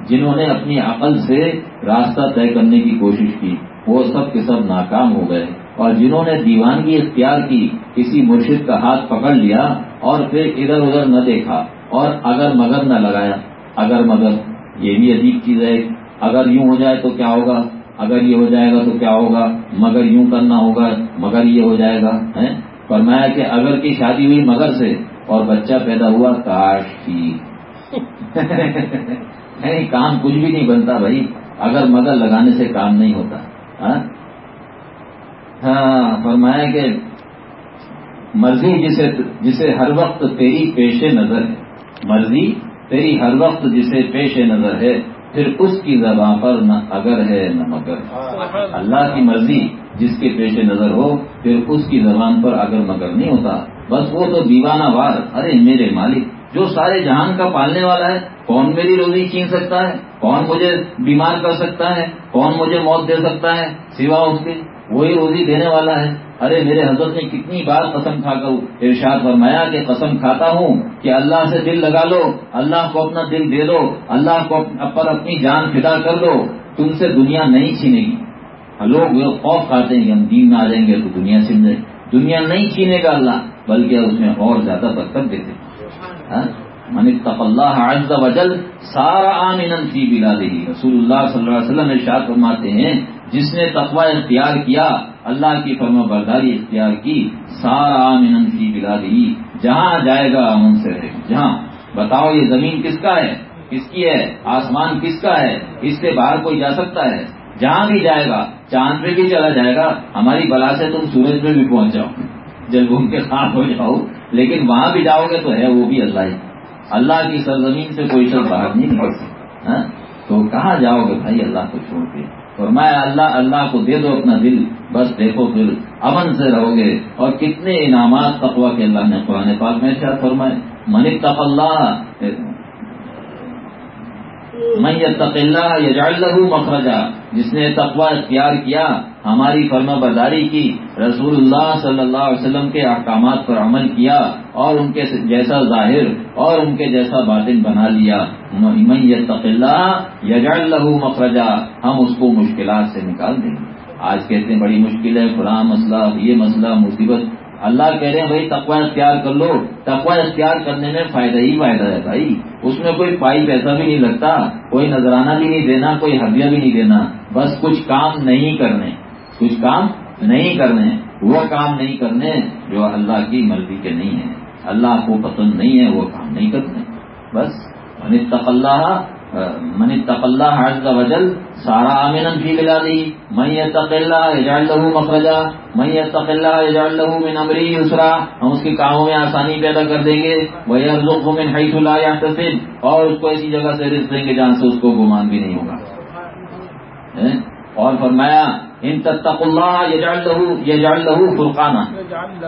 جنہوں نے اپنی عقل سے راستہ طے کرنے کی کوشش کی، وہ سب کے سب ناکام ہو گئے۔ اور جنہوں نے دیوانگی اختیار کی، کسی مرشد کا ہاتھ پکڑ لیا اور پھر ادھر ادھر نہ دیکھا۔ اور اگر مگر نہ لگایا، اگر مگر، یہ بھی عجیب چیز ہے۔ اگر یوں ہو جائے تو کیا ہوگا؟ اگر یہ ہو جائے گا تو کیا ہوگا؟ مگر یوں کرنا ہوگا مگر یہ ہو جائے گا فرمایا کہ اگر کی شادی ہوئی مگر سے اور بچہ پیدا ہوا کاش کی نہیں یعنی کام کچھ بھی نہیں بنتا بھائی اگر مگر لگانے سے کام نہیں ہوتا ہاں, ہاں، فرمایا کہ مرضی جسے جسے ہر وقت تیری پیش نظر ہے مرضی تیری ہر وقت جسے پیش نظر ہے پھر اس کی زبان پر نہ اگر ہے نہ مگر اللہ کی مرضی جس کے پیش نظر ہو پھر اس کی زبان پر اگر مگر نہیں ہوتا۔ بس وہ تو دیوانہ وار ارے میرے مالک جو سارے جہان کا پالنے والا ہے کون میری روزی چھین سکتا ہے؟ کون مجھے بیمار کر سکتا ہے؟ کون مجھے موت دے سکتا ہے؟ سوا اس کے۔ وہی روزی دینے والا ہے۔ ارے میرے حضرت نے کتنی بار قسم کھا کر ارشاد فرمایا کہ قسم کھاتا ہوں کہ اللہ سے دل لگا لو، اللہ کو اپنا دل دے دو، اللہ کو پر اپنی جان فدا کر دو۔ تم سے دنیا نہیں چھینے گی لوگ خوف کھاتے ہیں کہ ہم دین میں آ جائیں گے تو دنیا چھین جائے۔ دنیا نہیں چھینے گا اللہ، بلکہ اس میں اور زیادہ برکت دیتے ہاں؟ من اتق اللہ عز وجل سارا آمین فی بلا دہی رسول اللہ صلی اللہ علیہ وسلم ارشاد فرماتے ہیں جس نے تقوی اختیار کیا، اللہ کی فرما برداری اختیار کی، سارا آمین فی بلا جہاں جائے گا امن سے رہے جہاں؟ بتاؤ یہ زمین کس کا ہے؟ کس کی ہے؟ آسمان کس کا ہے؟ اس سے باہر کوئی جا سکتا ہے؟ جہاں بھی جائے گا، چاند پہ بھی چلا جائے گا، ہماری بلا سے تم سورج پہ بھی پہنچ جاؤ جب گھوم کے خام ہو جاؤ، لیکن وہاں بھی جاؤ گے تو ہے وہ بھی اللہ ہی۔ اللہ کی سرزمین سے کوئی شخص باہر نہیں نکل سکتا ہاں؟ تو کہاں جاؤ گے بھائی اللہ کو چھوڑ کے؟ اور میں اللہ اللہ کو دے دو اپنا دل۔ بس دیکھو پھر، امن سے رہو گے۔ اور کتنے انعامات تقوا کے اللہ نے قرآن پاک میں کیا فرمائے۔ منک تق اللہ میں اللہ یجعل له مخرجا۔ جس نے تقوا اختیار کیا ہماری فرما برداری کی، رسول اللہ صلی اللہ علیہ وسلم کے احکامات پر عمل کیا اور ان کے جیسا ظاہر اور ان کے جیسا باطن بنا لیا۔ میں اللہ یجعل له مخرجا، ہم اس کو مشکلات سے نکال دیں گے۔ آج کہتے ہیں بڑی مشکل ہے، فلاں مسئلہ، یہ مسئلہ، مصیبت۔ اللہ کہہ رہے ہیں بھائی تقوا اختیار کر لو۔ تقوا اختیار کرنے میں فائدہ ہی فائدہ ہے بھائی۔ اس میں کوئی پائی پیسہ بھی نہیں لگتا، کوئی نذرانہ بھی نہیں دینا، کوئی ہدیہ بھی نہیں دینا۔ بس کچھ کام نہیں کرنے۔ کچھ کام نہیں کرنے، وہ کام نہیں کرنے جو اللہ کی مرضی کے نہیں ہیں۔ اللہ کو پسند نہیں ہے، وہ کام نہیں کرنے بس اللہ، من اتق اللہ عز وجل، سارا آمین فی بلادی من یتق اللہ یجعل له مخرجا۔ من یتق اللہ یجعل له من امری یسرا۔ ہم اس کے کاموں میں آسانی پیدا کر دیں گے۔ ویرزقه من حیث لا یحتسب۔ اور اس کو ایسی جگہ سے رزق دیں گے جہاں سے اس کو گمان بھی نہیں ہوگا۔ ہاں؟ اور فرمایا ان تتق اللہ یجعل له له فرقانا.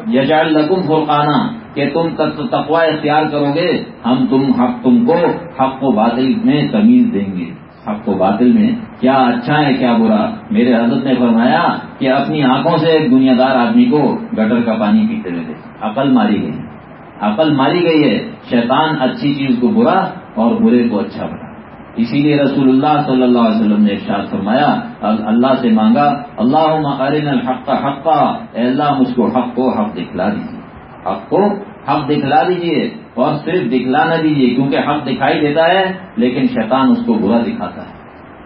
یجعل لكم فرقانا کہ تم تقوا اختیار کرو گے ہم تم حق تم کو حق و باطل میں تمیز دیں گے۔ حق و باطل میں کیا اچھا ہے کیا برا؟ میرے حضرت نے فرمایا کہ اپنی آنکھوں سے ایک دنیا دار آدمی کو گٹر کا پانی پیتے ہوئے دے عقل ماری گئی عقل ماری گئی ہے۔ شیطان اچھی چیز کو برا اور برے کو اچھا بنا۔ اسی لیے رسول اللہ صلی اللہ علیہ وسلم نے ارشاد فرمایا اللہ سے مانگا اللہ الحق حقا، اے اللہ مجھ کو حق کو حق دکھلا دیجیے حق کو حق دکھلا دیجیے اور صرف دکھلا نہ دیجیے کیونکہ حق دکھائی دیتا ہے، لیکن شیطان اس کو برا دکھاتا ہے۔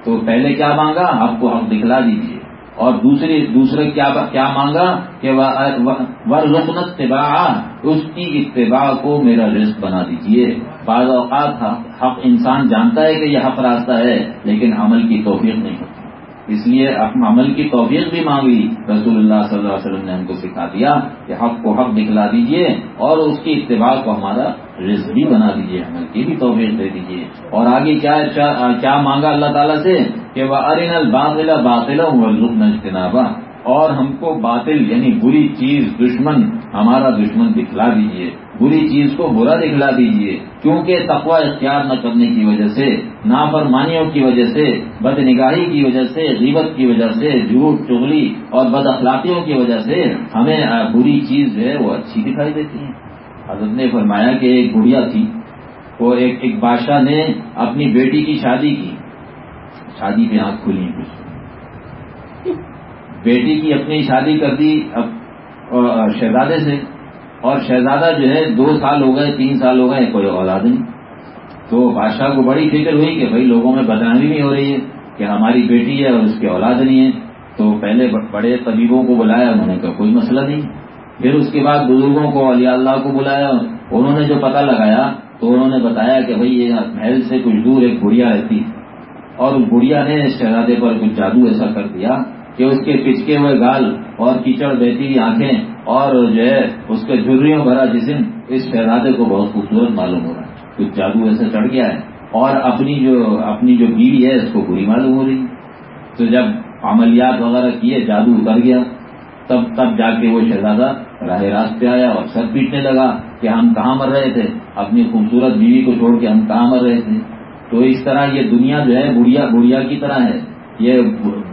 تو پہلے کیا مانگا؟ حق کو حق دکھلا دیجیے اور دوسری، دوسرے کیا مانگا کہ ورژن اتباع اس کی اتباع کو میرا رزق بنا دیجیے بعض اوقات حق انسان جانتا ہے کہ یہ حق راستہ ہے، لیکن عمل کی توفیق نہیں۔ ہوتی اس لیے عمل کی توفیق بھی مانگی۔ رسول اللہ صلی اللہ علیہ وسلم نے ہم کو سکھا دیا کہ حق کو حق دکھلا دیجیے اور اس کی اتباع کو ہمارا رزق بھی بنا دیجیے، عمل کی بھی توفیق دے دیجیے۔ اور آگے کیا کیا مانگا اللہ تعالیٰ سے؟ کہ وہ ارین الباطل باطل اجتنابا۔ اور ہم کو باطل یعنی بری چیز، دشمن، ہمارا دشمن دکھلا دیجیے۔ بری چیز کو برا دکھلا دیجیے، کیونکہ تقوی اختیار نہ کرنے کی وجہ سے، نافرمانیوں کی وجہ سے بد نگاہی کی وجہ سے، غیبت کی وجہ سے، جھوٹ، چغلی اور بد اخلاقیوں کی وجہ سے ہمیں بری چیز جو ہے وہ اچھی دکھائی دیتی ہے حضرت نے فرمایا کہ ایک گڑیا تھی وہ ایک ایک بادشاہ نے اپنی بیٹی کی شادی کی۔ شادی پہ آنکھ کھلی کچھ۔ بیٹی کی اپنی شادی کر دی شہزادے سے۔ اور شہزادہ جو ہے دو سال ہو گئے، تین سال ہو گئے کوئی اولاد نہیں۔ تو بادشاہ کو بڑی فکر ہوئی کہ بھائی لوگوں میں بدنامی نہیں ہو رہی ہے، کہ ہماری بیٹی ہے اور اس کی اولاد نہیں ہے۔ تو پہلے بڑے طبیبوں کو بلایا، انہوں نے کہا کوئی مسئلہ نہیں۔ پھر اس کے بعد بزرگوں کو علی اللہ کو بلایا۔ انہوں نے جو پتہ لگایا، تو انہوں نے بتایا کہ بھائی یہ محل سے کچھ دور ایک گڑیا رہتی اور اس گڑیا نے شہزادے پر کچھ جادو ایسا کر دیا کہ اس کے پچکے ہوئے گال اور کیچڑ بہتی ہوئی آنکھیں اور جو ہے اس کے جھریوں بھرا جسم اس شہزادے کو بہت خوبصورت معلوم ہو رہا ہے۔ کچھ جادو ایسے چڑھ گیا ہے اور اپنی جو اپنی جو بیوی ہے، اس کو بری معلوم ہو رہی۔ تو جب عملیات وغیرہ کیے، جادو اتر گیا۔ تب تب جا کے وہ شہزادہ راہ راست پہ آیا اور سر پیٹنے لگا کہ ہم کہاں مر رہے تھے۔ اپنی خوبصورت بیوی کو چھوڑ کے ہم کہاں مر رہے تھے۔ تو اس طرح یہ دنیا جو ہے، بڑھیا بڑھیا کی طرح ہے۔ یہ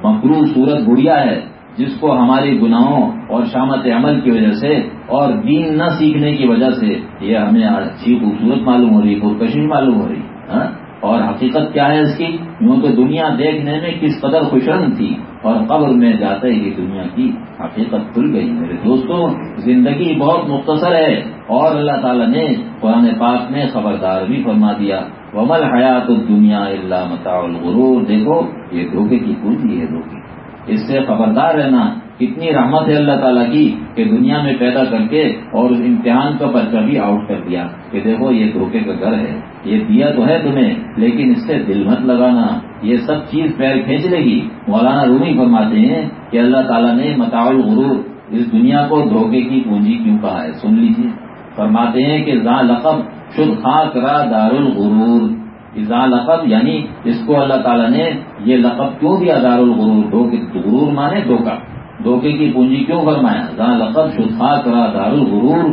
مکرو صورت گڑیا ہے، جس کو ہمارے گناہوں اور شامت عمل کی وجہ سے اور دین نہ سیکھنے کی وجہ سے یہ ہمیں اچھی خوبصورت معلوم ہو رہی، خودکشی معلوم ہو رہی ہاں؟ اور حقیقت کیا ہے اس کی؟ کیونکہ دنیا دیکھنے میں کس قدر خوشرنگ تھی اور قبر میں جاتے ہی دنیا کی حقیقت کھل گئی۔ میرے دوستوں زندگی بہت مختصر ہے اور اللہ تعالیٰ نے قرآن پاک میں خبردار بھی فرما دیا۔ ومل حیات دنیا اللہ متا الغرور۔ دیکھو، یہ دھوکے کی پوجی ہے دھوکے۔ اس سے خبردار رہنا کتنی رحمت ہے اللہ تعالیٰ کی کہ دنیا میں پیدا کر کے اور اس امتحان کا پرچہ بھی آؤٹ کر دیا کہ دیکھو یہ دھوکے کا گھر ہے، یہ دیا تو ہے تمہیں، لیکن اس سے دل مت لگانا، یہ سب چیز پیر کھینچ لے گی۔ مولانا رومی فرماتے ہیں کہ اللہ تعالیٰ نے متا الغرور اس دنیا کو دھوکے کی پونجی کیوں کہا ہے؟ سن لیجیے فرماتے ہیں کہ زاں لقب شد خاک را دار الغرور۔ ازا لقب یعنی اس کو اللہ تعالیٰ نے یہ لقب کیوں دیا؟ دار الغرور غرور مانے دھوکا دھوکے کی پونجی کیوں فرمایا؟ زا لقب شدھا کرا دار الغرور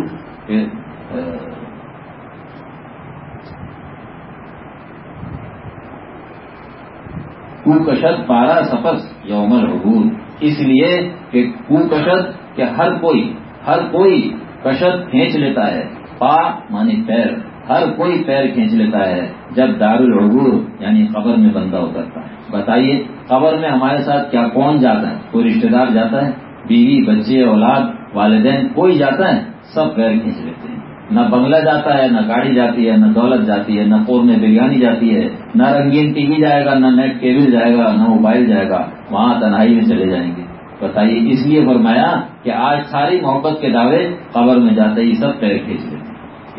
کو کشت پارا سفس یوم العبور۔ اس لیے کہ کو کشت کہ ہر کوئی ہر کوئی کشت کھینچ لیتا ہے، پا مانی پیر۔ ہر کوئی پیر کھینچ لیتا ہے جب دار العبور یعنی قبر میں بندہ اترتا ہے۔ بتائیے، قبر میں ہمارے ساتھ کیا کون جاتا ہے؟ کوئی رشتہ دار جاتا ہے؟ بیوی، بچے، اولاد، والدین، کوئی جاتا ہے؟ سب پیر کھینچ لیتے ہیں۔ نہ بنگلہ جاتا ہے، نہ گاڑی جاتی ہے، نہ دولت جاتی ہے، نہ پور میں بریانی جاتی ہے، نہ رنگین ٹی وی جائے گا، نہ نیٹ کیبل جائے گا، نہ موبائل جائے گا، وہاں تنہائی میں چلے جائیں گے۔ بتائیے، اس لیے فرمایا کہ آج ساری محبت کے دعوے قبر میں جاتے ہی سب پیر کھینچ لیتے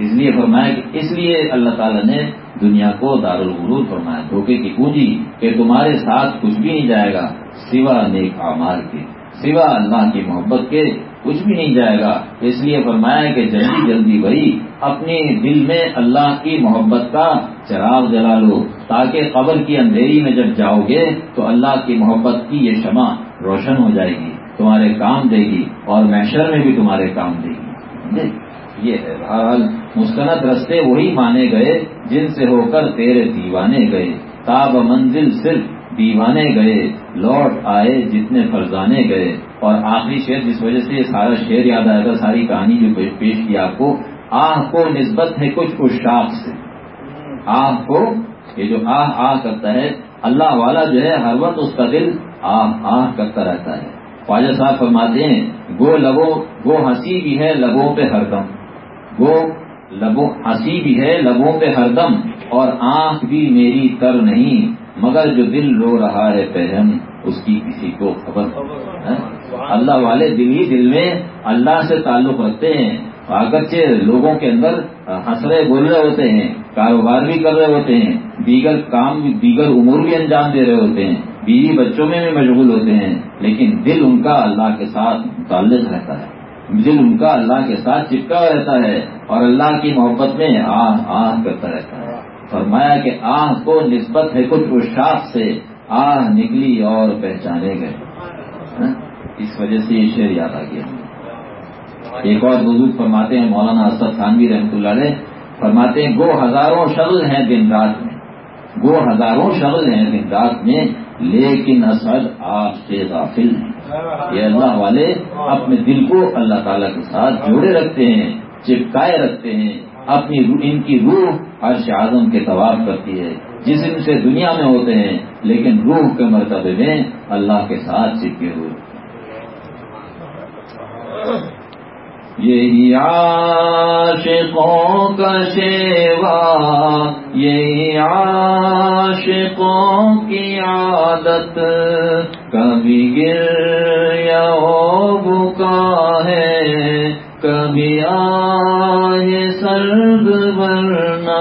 اس لیے فرمایا کہ اس لیے اللہ تعالیٰ نے دنیا کو دار الغرور فرمایا، دھوکے کی پونجی کہ تمہارے ساتھ کچھ بھی نہیں جائے گا سوا نیک اعمال کے، سوا اللہ کی محبت کے کچھ بھی نہیں جائے گا۔ اس لیے فرمایا کہ جلدی جلدی بھائی، اپنے دل میں اللہ کی محبت کا چراغ جلا لو، تاکہ قبر کی اندھیری میں جب جاؤ گے تو اللہ کی محبت کی یہ شمع روشن ہو جائے گی، تمہارے کام دے گی اور محشر میں بھی تمہارے کام دے گی۔ یہ ہے۔ بہرحال مستند رستے وہی مانے گئے جن سے ہو کر تیرے دیوانے گئے۔ تاب منزل صرف دیوانے گئے۔ لوٹ آئے جتنے فرزانے گئے۔ اور آخری شعر جس وجہ سے یہ سارا شعر یاد آئے گا، ساری کہانی جو پیش کی آپ کو، آہ کو نسبت ہے کچھ اشاق سے۔ آہ کو، یہ جو آہ آہ کرتا ہے، اللہ والا جو ہے، ہر وقت اس کا دل آہ آہ کرتا رہتا ہے۔ خواجہ صاحب فرماتے ہیں، گو لبو، گو ہنسی بھی ہے، لبوں پہ ہر دم گو لبو ہنسی بھی ہے، لبوں پہ ہر دم، اور آنکھ بھی میری تر نہیں، مگر جو دل رو رہا ہے پہم اس کی کسی کو خبر ہاں؟ اللہ والے دل ہی دل میں اللہ سے تعلق رکھتے ہیں۔ اگرچہ لوگوں کے اندر ہنسرے بول رہے ہوتے ہیں، کاروبار بھی کر رہے ہوتے ہیں، دیگر کام، دیگر امور بھی انجام دے رہے ہوتے ہیں، بیوی بچوں میں بھی مشغول ہوتے ہیں، لیکن دل ان کا اللہ کے ساتھ متعلق رہتا ہے۔ دل ان کا اللہ کے ساتھ چپکا رہتا ہے اور اللہ کی محبت میں آہ آہ کرتا رہتا ہے۔ فرمایا کہ آہ کو نسبت ہے کچھ اشاق سے۔ آہ نکلی اور پہچانے گئے۔ ہاں؟ اس وجہ سے یہ شعر یاد آ گیا۔ ایک اور بزرگ فرماتے ہیں، مولانا اسد خانوی رحمۃ اللہ علیہ فرماتے ہیں، گو ہزاروں شغل ہیں دن رات میں۔ گو ہزاروں شغل ہیں دن رات میں، لیکن اسد آپ سے غافل ہیں۔ یہ اللہ والے اپنے دل کو اللہ تعالیٰ کے ساتھ جوڑے رکھتے ہیں، چپکائے رکھتے ہیں، اپنی ان کی روح عرش اعظم کے طواف کرتی ہے۔ جسم سے دنیا میں ہوتے ہیں، لیکن روح کے مرتبے میں اللہ کے ساتھ چپکے ہوئے۔ یہی عاشقوں کا شیوا یہی عاشقوں کی عادت کبھی گر یا بکا ہے کبھی آئے سرد ورنہ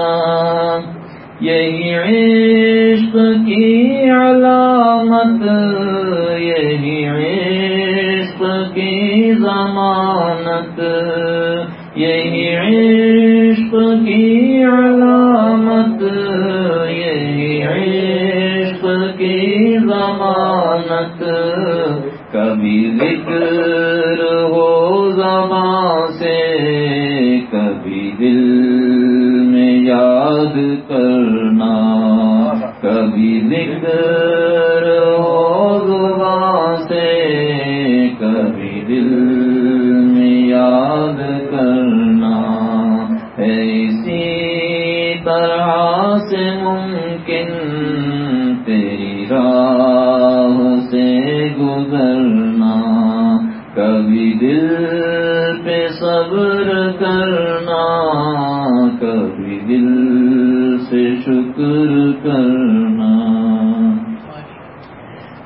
یہی عشق کی علامت ضمانت یہی عشق کی علامت، یہی عشق کی ضمانت کبھی ذکر ہو زمان سے، کبھی دل میں یاد شکر کرنا۔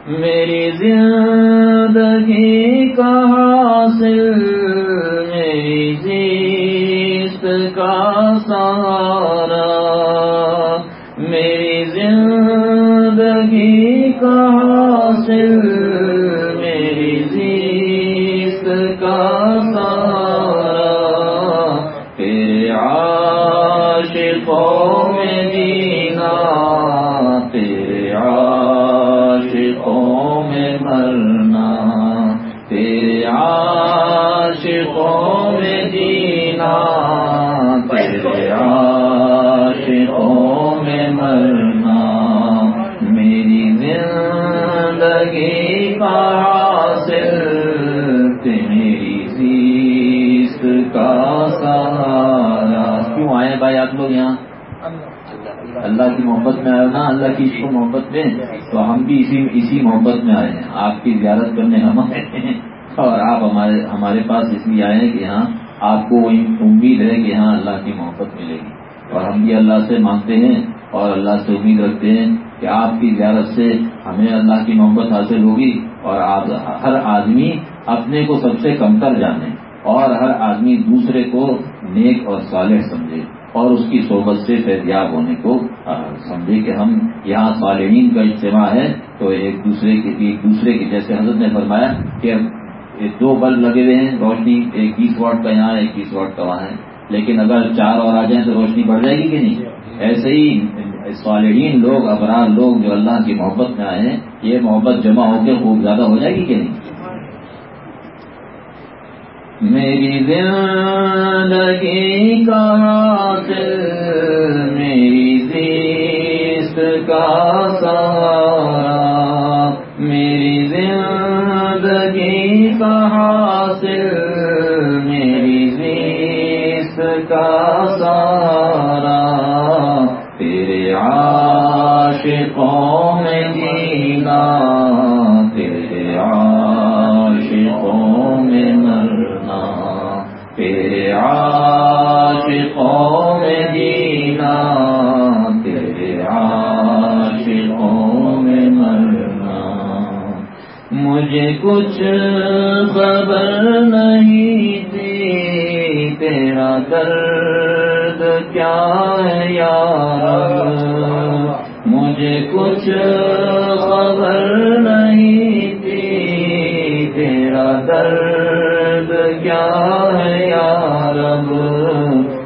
میری زندگی کا حاصل میری زیست کا سہارا۔ میری زندگی کا حاصل کا حاصل زیست کا سہارا۔ کیوں آئے بھائی آپ لوگ یہاں؟ اللہ کی محبت میں آئے نا؟ اللہ کی عشق و محبت میں؟ تو ہم بھی اسی اسی محبت میں آئے ہیں۔ آپ کی زیارت کرنے ہم آئے ہیں۔ اور آپ ہمارے ہمارے پاس اس لیے آئے ہیں کہ ہاں آپ کو امید ہے کہ ہاں اللہ کی محبت ملے گی۔ اور ہم بھی اللہ سے مانگتے ہیں۔ اور اللہ سے امید رکھتے ہیں کہ آپ کی زیارت سے ہمیں اللہ کی محبت حاصل ہوگی اور ہر آدمی اپنے کو سب سے کمتر جانے اور ہر آدمی دوسرے کو نیک اور صالح سمجھے اور اس کی صحبت سے فیضیاب ہونے کو سمجھے کہ ہم یہاں صالحین کا اجتماع ہے۔ تو ایک دوسرے کے ایک دوسرے کے جیسے حضرت نے فرمایا کہ دو بلب لگے ہوئے ہیں، روشنی ایک بیس واٹ کا یہاں، ایک بیس واٹ کا وہاں ہے۔ لیکن اگر چار اور آ جائیں تو روشنی بڑھ جائے گی کہ نہیں؟ ایسے ہی صالحین لوگ ابرار لوگ جو اللہ کی محبت میں آئے ہیں، یہ محبت جمع ہو کے خوب زیادہ ہو جائے گی کہ نہیں؟ میری زندگی کا حاصل، میری زیست کا سہارا، میری زندگی کا حاصل، میری زیست کا سہارا تیرے عاشقوں میں جینا تیرے عاشقوں میں مرنا تیرے عاشقوں میں جینا تیرے عاشقوں میں مرنا مجھے کچھ خبر نہیں تھی، تیرا درد کیا ہے یار مجھے کچھ خبر نہیں تھی۔ تیرا درد کیا ہے یار اب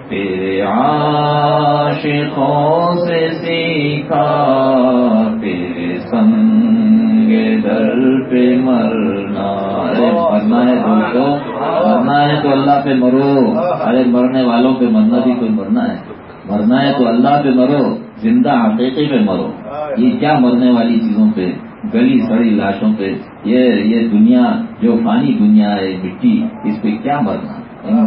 تیرے عاشقوں سے سیکھا۔ تیرے سنگ در پہ مرنا۔ مرنا ہے دوستو مرنا ہے تو اللہ پہ مرو۔ ارے مرنے والوں پہ مرنا بھی کوئی مرنا ہے۔ مرنا ہے تو اللہ پہ مرو۔ زندہ حقیقی پہ مرو۔ یہ کیا مرنے والی چیزوں پہ گلی سڑی لاشوں پہ یہ یہ دنیا جو فانی دنیا ہے مٹی اس پہ کیا مرنا؟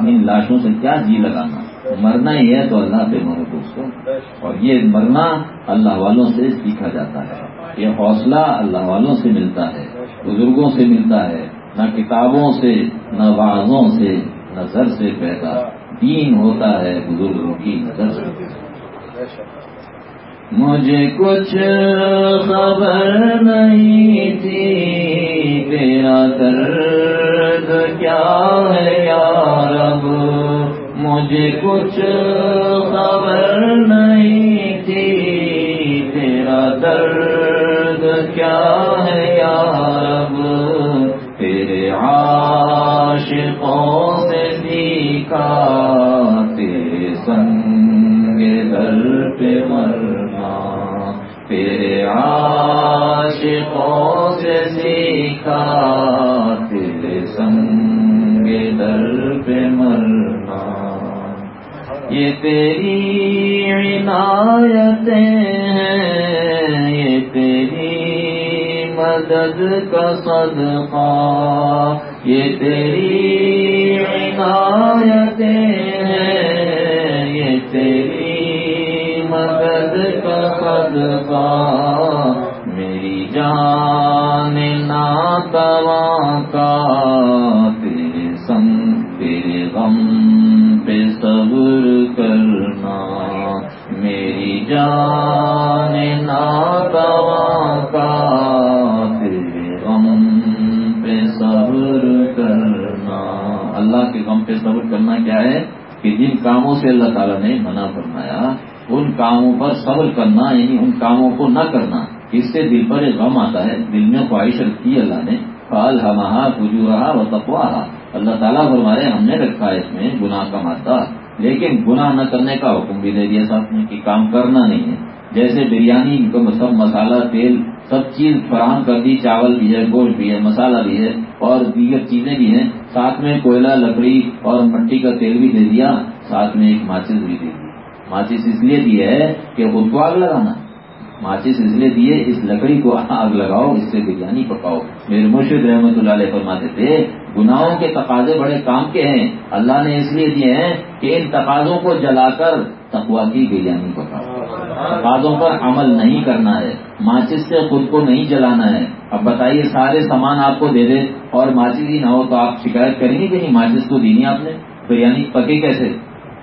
ان لاشوں سے کیا جی لگانا؟ مرنا ہی ہے تو اللہ پہ مرو دوستوں اور یہ مرنا اللہ والوں سے سیکھا جاتا ہے۔ یہ حوصلہ اللہ والوں سے ملتا ہے۔ بزرگوں سے ملتا ہے۔ نہ کتابوں سے نہ وعظوں سے نظر سے پیدا۔ دین ہوتا ہے بزرگوں کی نظر سے۔ مجھے کچھ خبر نہیں تھی، تیرا درد کیا ہے یا رب؟ مجھے کچھ خبر نہیں تھی، تیرا درد کیا ہے یا رب؟ تیرے عاشقوں سے سیکھا، تیرے سنگ در پہ مر تیرے عاشقوں سے سیکھا، تیرے سنگ در پہ مرنا۔ یہ تیری عنایتیں ہیں، یہ تیری مدد کا صدقہ۔ یہ تیری کاموں سے اللہ تعالیٰ نے منع فرمایا، ان کاموں پر صبر کرنا یعنی ان کاموں کو نہ کرنا، اس سے دل پر ایک غم آتا ہے، دل میں خواہش رکھی اللہ نے۔ فال ہمہا کجو رہا و تپوا اللہ تعالیٰ فرمائے، ہم نے رکھا ہے اس میں گناہ کا مادہ، لیکن گناہ نہ کرنے کا حکم بھی دے دیا صاحب نے کہ کام کرنا نہیں ہے۔ جیسے بریانی سب مسالہ، تیل، سب چیز فراہم کر دی، چاول بھی ہے، گوشت بھی ہے، مسالہ بھی ہے، اور دیگر چیزیں بھی ہیں۔ ساتھ میں کوئلہ، لکڑی اور مٹی کا تیل بھی دے دیا۔ ساتھ میں ایک ماچس بھی دے دی ماچس اس لیے دی ہے کہ خود کو آگ لگانا۔ ماچس اس لیے دیے اس لکڑی کو آگ لگاؤ، اس سے بریانی پکاؤ۔ میرے مرشد رحمت اللہ علیہ فرماتے تھے، گناہوں کے تقاضے بڑے کام کے ہیں۔ اللہ نے اس لیے دیے ہیں کہ ان تقاضوں کو جلا کر تقوا کی بریانی پکاؤ۔ تقاضوں پر عمل نہیں کرنا ہے۔ ماچس سے خود کو نہیں جلانا ہے۔ اب بتائیے، سارے سامان آپ کو دے دے۔ اور ماچس ہی نہ ہو تو آپ شکایت کریں گے کہ نہیں، ماچس کو دینی آپ نے؟ بریانی پکے کیسے؟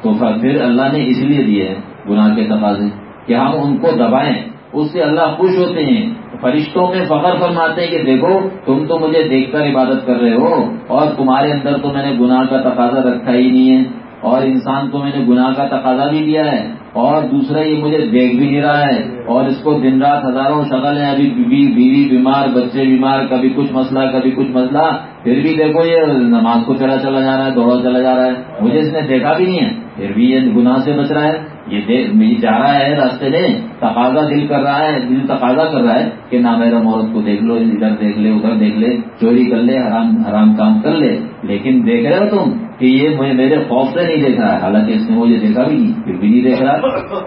تو پھر اللہ نے اس لیے دیے ہیں گناہ کے تقاضے کہ ہم ان کو دبائیں، اس سے اللہ خوش ہوتے ہیں۔ فرشتوں میں فخر فرماتے ہیں کہ دیکھو، تم تو مجھے دیکھ کر عبادت کر رہے ہو، اور تمہارے اندر تو میں نے گناہ کا تقاضا رکھا ہی نہیں ہے، اور انسان کو میں نے گناہ کا تقاضا بھی دیا ہے، اور دوسرا یہ مجھے دیکھ بھی نہیں رہا ہے، اور اس کو دن رات ہزاروں شکل ہیں، ابھی بیوی بیوی بیمار، بچے بیمار، کبھی کچھ مسئلہ، کبھی کچھ مسئلہ، پھر بھی دیکھو یہ نماز کو چلا چلا جا رہا ہے، دوڑا چلا جا رہا ہے۔ مجھے اس نے دیکھا بھی نہیں ہے۔ پھر بھی یہ گناہ سے بچ رہا ہے، یہ جا رہا ہے راستے میں، تقاضا دل کر رہا ہے، دل تقاضا کر رہا ہے کہ نہ میرا عورت کو دیکھ لو، ادھر دیکھ لے، ادھر دیکھ لے، چوری کر لے، حرام حرام کام کر لے۔ لیکن دیکھ رہے ہو تم کہ یہ میرے خوف سے نہیں دیکھ رہا ہے۔ حالانکہ اس نے مجھے دیکھا بھی پھر بھی نہیں دیکھ رہا۔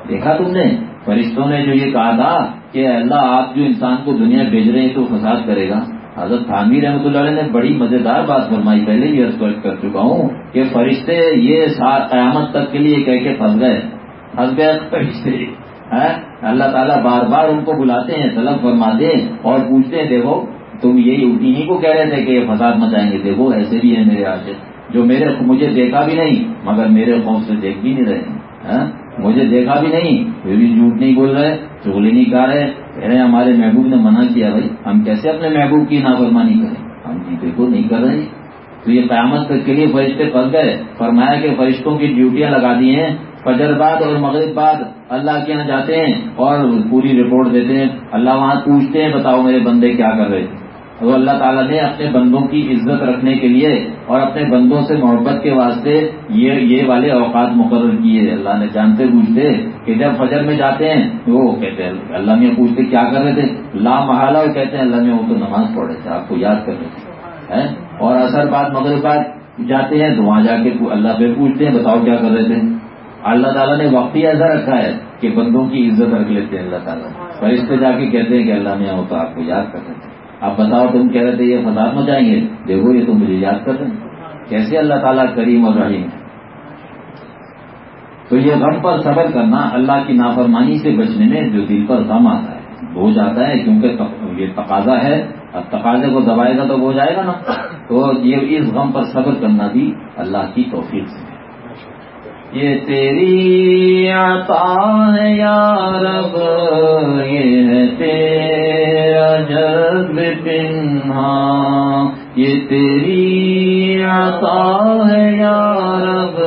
دیکھا تم نے؟ فرشتوں نے جو یہ کہا تھا کہ اللہ، آپ جو انسان کو دنیا بھیج رہے ہیں تو فساد کرے گا۔ حضرت خانوی رحمۃ اللہ علیہ نے بڑی مزیدار بات فرمائی، پہلے بھی ارسپیکٹ کر چکا ہوں کہ فرشتے یہ قیامت تک کے لیے کہہ کے پھنس گئے۔ پھنس گئے فرشتے ہاں؟ اللہ تعالیٰ بار بار ان کو بلاتے ہیں، طلب فرماتے ہیں اور پوچھتے ہیں، دیکھو، تم یہی انہیں کو کہہ رہے تھے کہ یہ فساد مچائیں گے۔ دیکھو، ایسے بھی ہیں میرے عاشق جو میرے مجھے دیکھا بھی نہیں، مگر میرے خوف سے دیکھ بھی نہیں رہے ہاں؟ مجھے دیکھا بھی نہیں، پھر بھی جھوٹ نہیں بول رہے۔ چغلی نہیں کھا رہے کہہ رہے ہمارے محبوب نے منع کیا بھائی، ہم کیسے اپنے محبوب کی نافرمانی کریں؟ ہم جی بالکل نہیں کر رہے تو یہ قیامت کے لیے فرشتے پھنس گئے۔ فرمایا کہ فرشتوں کی ڈیوٹیاں لگا دی ہیں۔ فجر بعد اور مغرب بعد اللہ کے یہاں جاتے ہیں اور پوری رپورٹ دیتے ہیں۔ اللہ وہاں پوچھتے ہیں، بتاؤ میرے بندے کیا کر رہے تھے؟ تو اللہ تعالیٰ نے اپنے بندوں کی عزت رکھنے کے لیے اور اپنے بندوں سے محبت کے واسطے یہ یہ والے اوقات مقرر کیے۔ اللہ نے جانتے پوچھتے کہ جب فجر میں جاتے ہیں وہ کہتے ہیں اللہ میں پوچھتے کیا کر رہے تھے؟ لا محالہ وہ کہتے ہیں اللہ میں وہ تو نماز پڑھ رہے تھے آپ کو یاد کر رہے تھے۔ اور اثر بعد مغرب بعد جاتے ہیں تو وہاں جا کے اللہ پھر پوچھتے ہیں بتاؤ کیا کر رہے تھے؟ اللہ تعالیٰ نے وقتی ایسا رکھا ہے کہ بندوں کی عزت رکھ لیتے ہیں اللہ تعالیٰ۔ فرشتے جا کے کہتے ہیں کہ اللہ میں آؤ تو آپ کو یاد کر رہے تھے۔ آپ بتاؤ تم کہہ رہے تھے یہ فساد میں جائیں گے؟ دیکھو یہ تو مجھے یاد کر رہے ہیں۔ کیسے اللہ تعالیٰ کریم اور رحیم ہے تو یہ غم پر صبر کرنا اللہ کی نافرمانی سے بچنے میں جو دل پر غم آتا ہے۔ بوجھ آتا ہے کیونکہ یہ تقاضا ہے۔ اب تقاضے کو دبائے گا تو ہو جائے گا نا۔ تو یہ اس غم پر صبر کرنا بھی اللہ کی توفیق سے۔ یہ تیری عطا ہے یا رب، یہ ہے تیرا جذب پنہا یہ تیری عطا ہے یا رب،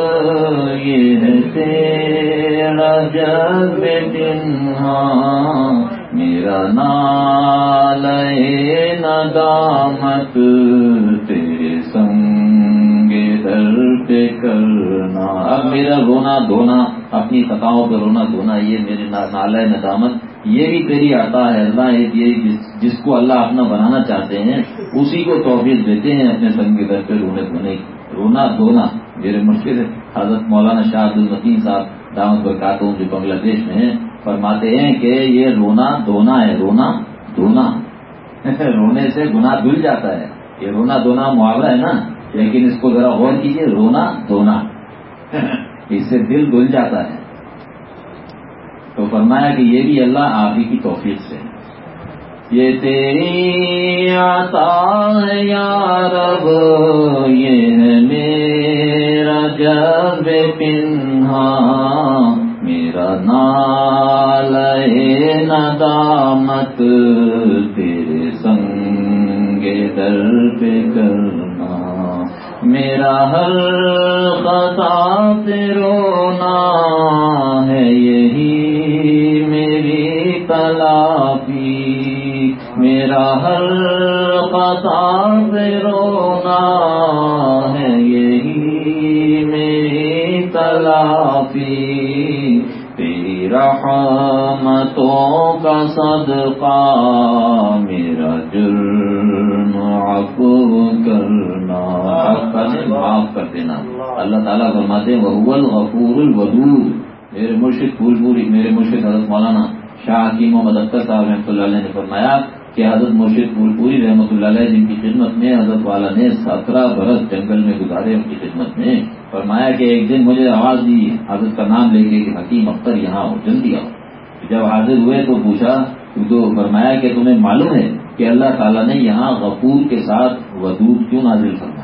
یہ ہے تیرا جذب پنہا میرا نال ندامت تیرے پہ کرنا۔ اب میرا رونا دھونا، اپنی خطاؤں پہ رونا دھونا، یہ میرے نالا ندامت۔ یہ بھی تیری عطا ہے، اللہ یہ جس کو اللہ اپنا بنانا چاہتے ہیں، اسی کو توفیق دیتے ہیں اپنے سنگ کے گھر پہ رونے دھونے رونا دھونا، میرے مشکل حضرت مولانا شاہ عبد الرقین صاحب دعوت برکاتوں جو بنگلہ دیش میں ہیں، فرماتے ہیں کہ یہ رونا دھونا ہے، رونا دھونا۔ رونے سے گناہ دھل جاتا ہے۔ یہ رونا دھونا محاورہ ہے نا۔ لیکن اس کو ذرا غور کیجیے رونا دھونا اس سے دل دھل جاتا ہے۔ تو فرمایا کہ یہ بھی اللہ آپ ہی کی توفیق سے۔ یہ تیری عطا ہے یا رب، یہ میرا جب پنہا۔ میرا نال ندامت، تیرے سنگ در پہ کرنا میرا ہر خطا پہ رونا ہے، یہی میری تلافی۔ میرا ہر خطا پہ رونا ہے، یہی میری تلافی۔ تیری رحمتوں کا صدقہ، میرا جرم عفو کرنا معاف کر دینا۔ اللہ تعالیٰ فرماتے ہیں وہ الغفور الودود۔ میرے مرشد پھول پوری، میرے مرشد حضرت مولانا شاہ حکیم محمد اختر صاحب رحمۃ اللہ علیہ نے فرمایا کہ حضرت مرشد پھول پوری رحمۃ اللہ علیہ، جن کی خدمت میں حضرت والا نے سترہ برس جنگل میں گزارے ان کی خدمت میں، فرمایا کہ ایک دن مجھے آواز دی، حضرت کا نام لے کے کہ حکیم اختر یہاں ہو، جلدی آؤ۔ جب حاضر ہوئے تو پوچھا، تو فرمایا کہ تمہیں معلوم ہے کہ اللہ تعالیٰ نے یہاں غفور کے ساتھ ودود کیوں نازل کرنا ہے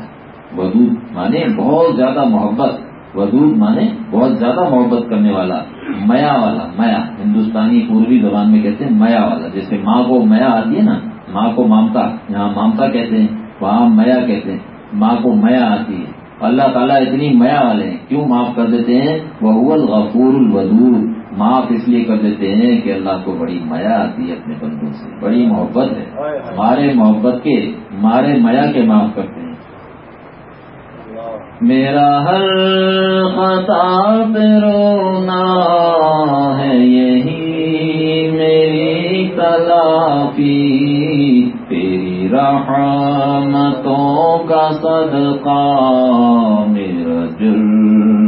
ودود مانے بہت زیادہ محبت ودود مانے بہت زیادہ محبت کرنے والا میا والا میا ہندوستانی پوروی زبان میں کہتے ہیں میا والا جیسے ماں کو میا آتی ہے نا ماں کو مامتا یہاں مامتا کہتے ہیں وہاں میا کہتے ہیں ماں کو میا آتی ہے۔ اللہ تعالیٰ اتنی میا والے ہیں کیوں معاف کر دیتے ہیں؟ وہ الغفور الودود۔ معاف اس لیے کر دیتے ہیں کہ اللہ کو بڑی میا آتی ہے اپنے بندوں سے بڑی محبت ہے۔ ہمارے محبت کے مارے میا کے معاف کرتے ہیں۔ میرا ہر خطا پہ رونا ہے، یہی میری تلافی، تیری رحمتوں کا صدقہ، میرا جرم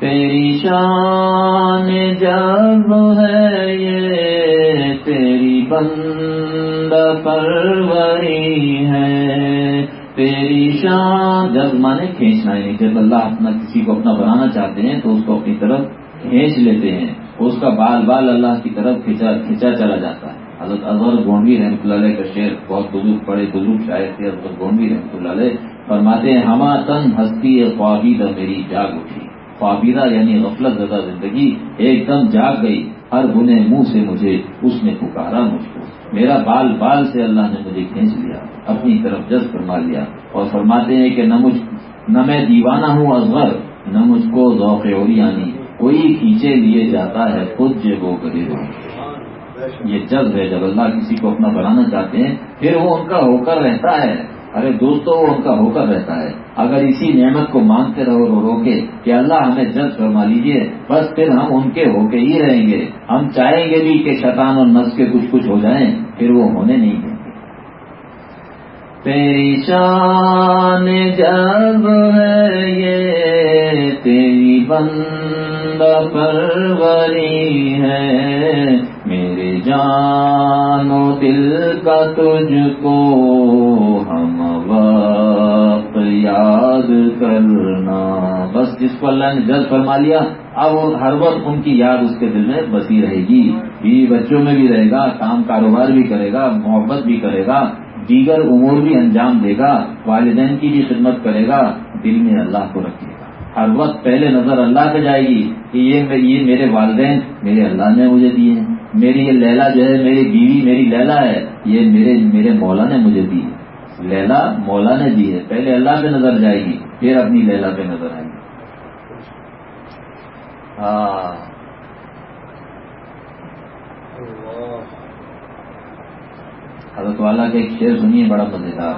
تیری شان جب ہے یہ تیری بند پروری ہے۔ تیری شان جب مانے کھینچنا ہے جب اللہ اپنا کسی کو اپنا بنانا چاہتے ہیں تو اس کو اپنی طرف کھینچ لیتے ہیں۔ اس کا بال بال اللہ کی طرف کھینچا کھینچا چلا جاتا ہے۔ حضرت اظہر گونڈوی رحمۃ اللہ علیہ کا شعر بہت بزرگ پڑے بزرگ شاعر تھے۔ حضرت گونڈوی رحمۃ اللہ علیہ فرماتے ہیں، ہما تن ہستی خوابیدہ میری جاگ اٹھی۔ خوابیدہ یعنی غفلت زدہ زندگی ایک دم جاگ گئی، ہر گنے منہ سے مجھے اس نے پکارا مجھ کو۔ میرا بال بال سے اللہ نے مجھے کھینچ لیا، اپنی طرف جذب فرما لیا اور فرماتے ہیں کہ نہ مجھ، نہ میں دیوانہ ہوں اصغر، نہ مجھ کو ذوق اوری آنی کوئی کھینچے لیے جاتا ہے خود جو وہ کرے یہ جذب ہے، جب اللہ کسی کو اپنا بنانا چاہتے ہیں، پھر وہ ان کا ہو کر رہتا ہے۔ ارے دوستوں وہ ان کا ہو کر رہتا ہے۔ اگر اسی نعمت کو مانگتے رہو رو رو کے کہ اللہ ہمیں جذب فرما لیجیے بس پھر ہم ان کے ہو کے ہی رہیں گے۔ ہم چاہیں گے بھی کہ شیطان اور نس کے کچھ کچھ ہو جائیں، پھر وہ ہونے نہیں دیں گے۔ تیری شان جب ہے یہ، تیری بند پروری ہے۔ میرے جان و دل کا تجھ کو ہم وقت یاد کرنا۔ بس جس کو اللہ نے جذب فرما لیا، اب ہر وقت ان کی یاد اس کے دل میں بسی رہے گی۔ بیوی بچوں میں بھی رہے گا، کام کاروبار بھی کرے گا، محبت بھی کرے گا، دیگر امور بھی انجام دے گا، والدین کی بھی خدمت کرے گا، دل میں اللہ کو رکھے گا۔ ہر وقت پہلے نظر اللہ پہ جائے گی کہ یہ میرے والدین میرے اللہ نے مجھے دیے ہیں۔ میری یہ لیلا جو ہے، میری بیوی، میری لیلا ہے، یہ میرے میرے مولا نے مجھے دی ہے۔ لیلا مولا نے دی ہے۔ پہلے اللہ پہ نظر جائے گی، پھر اپنی لیلا پہ نظر آئے گی۔ ہاں۔ حضرت والا کا ایک شعر سنیے، بڑا مزیدار۔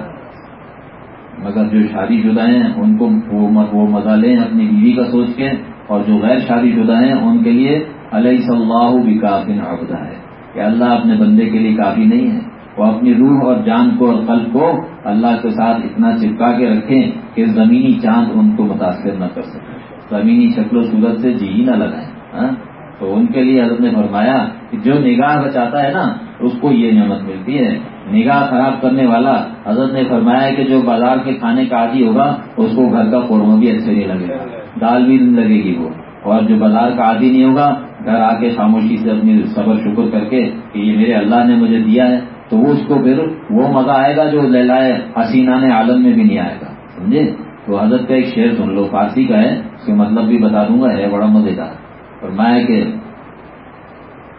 مگر جو شادی شدہ ہیں، ان کو وہ مزہ لیں اپنی بیوی کا سوچ کے، اور جو غیر شادی شدہ ہیں، ان کے لیے علیہ صلی اللہ بھی کافی عبدہ ہے۔ کہ اللہ اپنے بندے کے لیے کافی نہیں ہے۔ وہ اپنی روح اور جان کو اور قلب کو اللہ کے ساتھ اتنا چپکا کے رکھیں کہ زمینی چاند ان کو متاثر نہ کر سکے۔ زمینی شکل و صورت سے جی ہی نہ لگائیں۔ ہاں؟ تو ان کے لیے حضرت نے فرمایا کہ جو نگاہ بچاتا ہے نا، اس کو یہ نعمت ملتی ہے۔ نگاہ خراب کرنے والا حضرت نے فرمایا کہ جو بازار کے کھانے کا عادی ہوگا، اس کو گھر کا قورمہ بھی اچھے نہیں لگے گا۔ دال بھی نہیں لگے گی وہ۔ اور جو بازار کا عادی نہیں ہوگا گھر آ کے خاموشی سے اپنی صبر شکر کر کے کہ یہ میرے اللہ نے مجھے دیا ہے، تو وہ اس کو پھر وہ مزہ آئے گا جو لہلائے حسینہ نے عالم میں بھی نہیں آئے گا۔ سمجھے؟ تو حضرت کا ایک شعر سن لو، فارسی کا ہے، اس کا مطلب بھی بتا دوں گا، ہے بڑا مزے دار اور میں کہ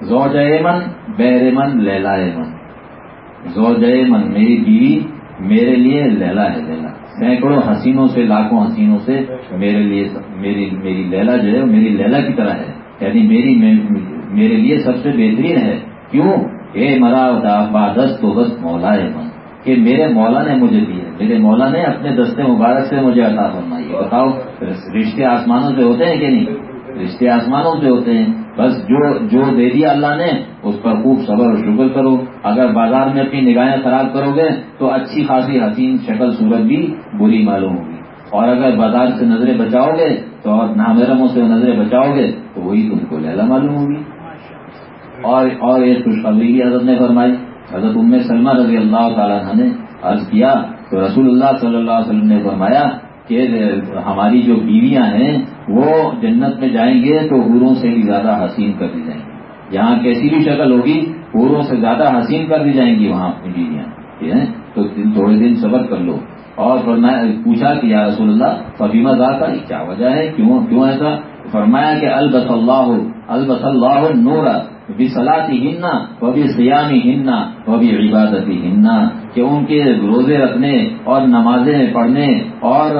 زوج من بیر من لیلا من۔ زوج من میری بیوی میرے لیے لیلا ہے لیلا سینکڑوں حسینوں سے، لاکھوں حسینوں سے میرے لیے، میری میری لیلا جو ہے، میری لیلا کی طرح ہے۔ یعنی میری میرے لیے سب سے بہترین ہے۔ کیوں؟ اے مرا بادس تو بس مولا ہے من۔ کہ میرے مولا نے مجھے دی ہے۔ میرے مولا نے اپنے دستے مبارک سے مجھے عطا فرمائی ہے۔ بتاؤ، رشتے آسمانوں سے ہوتے ہیں کہ نہیں؟ رشتے آسمانوں سے ہوتے ہیں۔ بس جو جو دے دیا اللہ نے، اس پر خوب صبر اور شکر کرو۔ اگر بازار میں اپنی نگاہیں خراب کرو گے، تو اچھی خاصی حسین، شکل، صورت بھی بری معلوم ہوگی۔ اور اگر بازار سے نظریں بچاؤ گے تو اور نامرموں سے نظریں بچاؤ گے تو وہی تم کو لہلا معلوم ہوگی۔ اور اور ایک خوشخبری بھی حضرت نے فرمائی۔ حضرت ام سلمہ رضی اللہ تعالیٰ نے عرض کیا تو رسول اللہ صلی اللہ علیہ وسلم نے فرمایا کہ ہماری جو بیویاں ہیں وہ جنت میں جائیں گے تو حوروں سے بھی زیادہ حسین کر دی جائیں گی۔ یہاں کیسی بھی شکل ہوگی، حوروں سے زیادہ حسین کر دی جائیں گی وہاں اپنی بیویاں۔ ٹھیک ہے، تو تھوڑے دن صبر کر لو۔ اور فرمایا پوچھا کہ یا رسول اللہ فبیمہ ذات کیا وجہ ہے؟ کیوں کیوں ایسا؟ فرمایا کہ البص اللہ البص اللہ نور بھی سلاتی ہننا وہ بھی سیامی ہننا وہ بھی عبادتی ہننا کہ ان کے روزے رکھنے اور نمازیں پڑھنے اور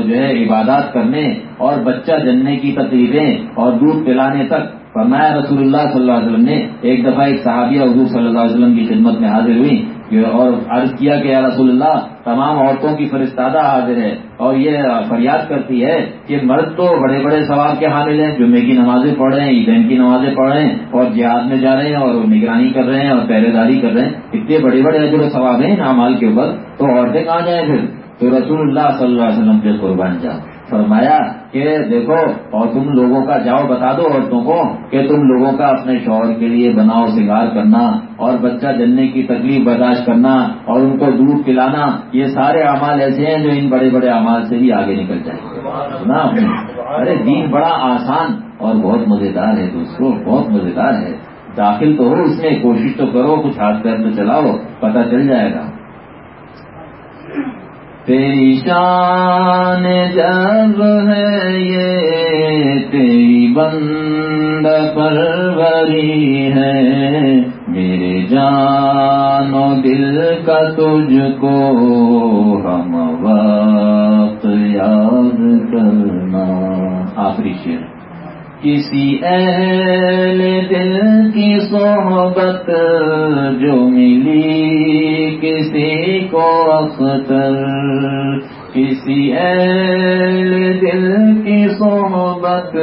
جو ہے عبادات کرنے اور بچہ جننے کی تقریریں اور دودھ پلانے تک۔ فرمایا رسول اللہ صلی اللہ علیہ وسلم نے ایک دفعہ ایک صحابیہ حضور صلی اللہ علیہ وسلم کی خدمت میں حاضر ہوئی اور عرض کیا کہ یا رسول اللہ، تمام عورتوں کی فرستادہ حاضر ہے اور یہ فریاد کرتی ہے کہ مرد تو بڑے بڑے ثواب کے حامل ہیں، جمعے کی نمازیں پڑھ رہے ہیں، عیدین کی نمازیں پڑھ رہے ہیں اور جہاد میں جا رہے ہیں اور نگرانی کر رہے ہیں اور پہرے داری کر رہے ہیں۔ اتنے بڑے بڑے اجر و ثواب ہیں نامال کے اوپر، تو عورتیں کہاں جائیں پھر؟ تو رسول اللہ صلی اللہ علیہ وسلم کے قربان جا فرمایا کہ دیکھو، اور تم لوگوں کا جاؤ بتا دو عورتوں کو کہ تم لوگوں کا اپنے شوہر کے لیے بناؤ سنگار کرنا اور بچہ جلنے کی تکلیف برداشت کرنا اور ان کو دودھ پلانا، یہ سارے اعمال ایسے ہیں جو ان بڑے بڑے اعمال سے بھی آگے نکل جائیں گے۔ ارے دین بڑا آسان اور بہت مزیدار ہے دوستوں بہت مزیدار ہے۔ داخل تو ہو اس میں، کوشش تو کرو، کچھ ہاتھ پیر تو چلاؤ، پتہ چل جائے گا۔ تیری جب ہے یہ تیری بند پروری ہے میرے جان و دل کا تجھ کو ہم وقت یاد کرنا آخری شیر کسی اہل دل کی صحبت جو ملی، کسی کو اختر کسی اہل دل کی صحبت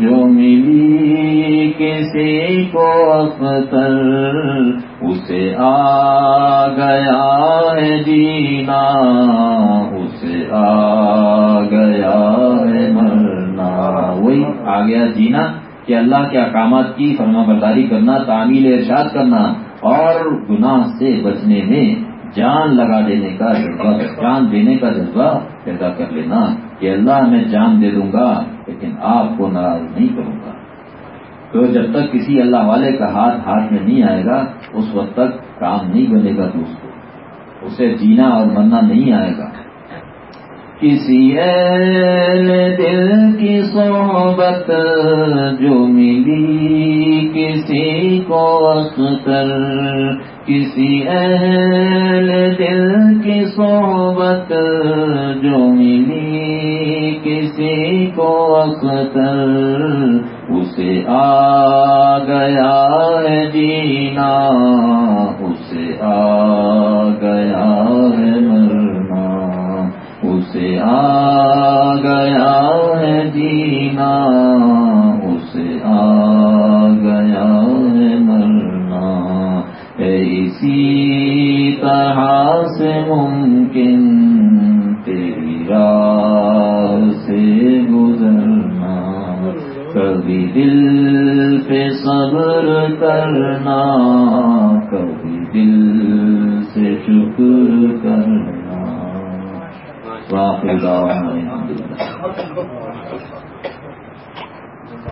جو ملی، کسی کو اختر اسے آ گیا ہے جینا، اسے آ گیا ہے مرنا۔ وہی آ گیا جینا کہ اللہ کے احکامات کی فرما برداری کرنا، تعمیل ارشاد کرنا اور گناہ سے بچنے میں جان لگا دینے کا جذبہ، جان دینے کا جذبہ پیدا کر لینا کہ اللہ میں جان دے دوں گا لیکن آپ کو ناراض نہیں کروں گا۔ تو جب تک کسی اللہ والے کا ہاتھ ہاتھ میں نہیں آئے گا، اس وقت تک کام نہیں بنے گا دوستوں اسے جینا اور مرنا نہیں آئے گا۔ کسی اہل دل کی صحبت جو ملی، کسی کو اختر کسی اہل دل کی صحبت جو ملی، کسی کو اختر اسے آ گیا ہے جینا، اسے آ گیا ہے آ گیا ہے جینا، اسے آ گیا ہے مرنا۔ ہے اسی طرح سے ممکن، تیری راہ سے گزرنا۔ کبھی دل پہ صبر کرنا، کبھی دل سے شکر کرنا۔ واخر دعوانا الحمدللہ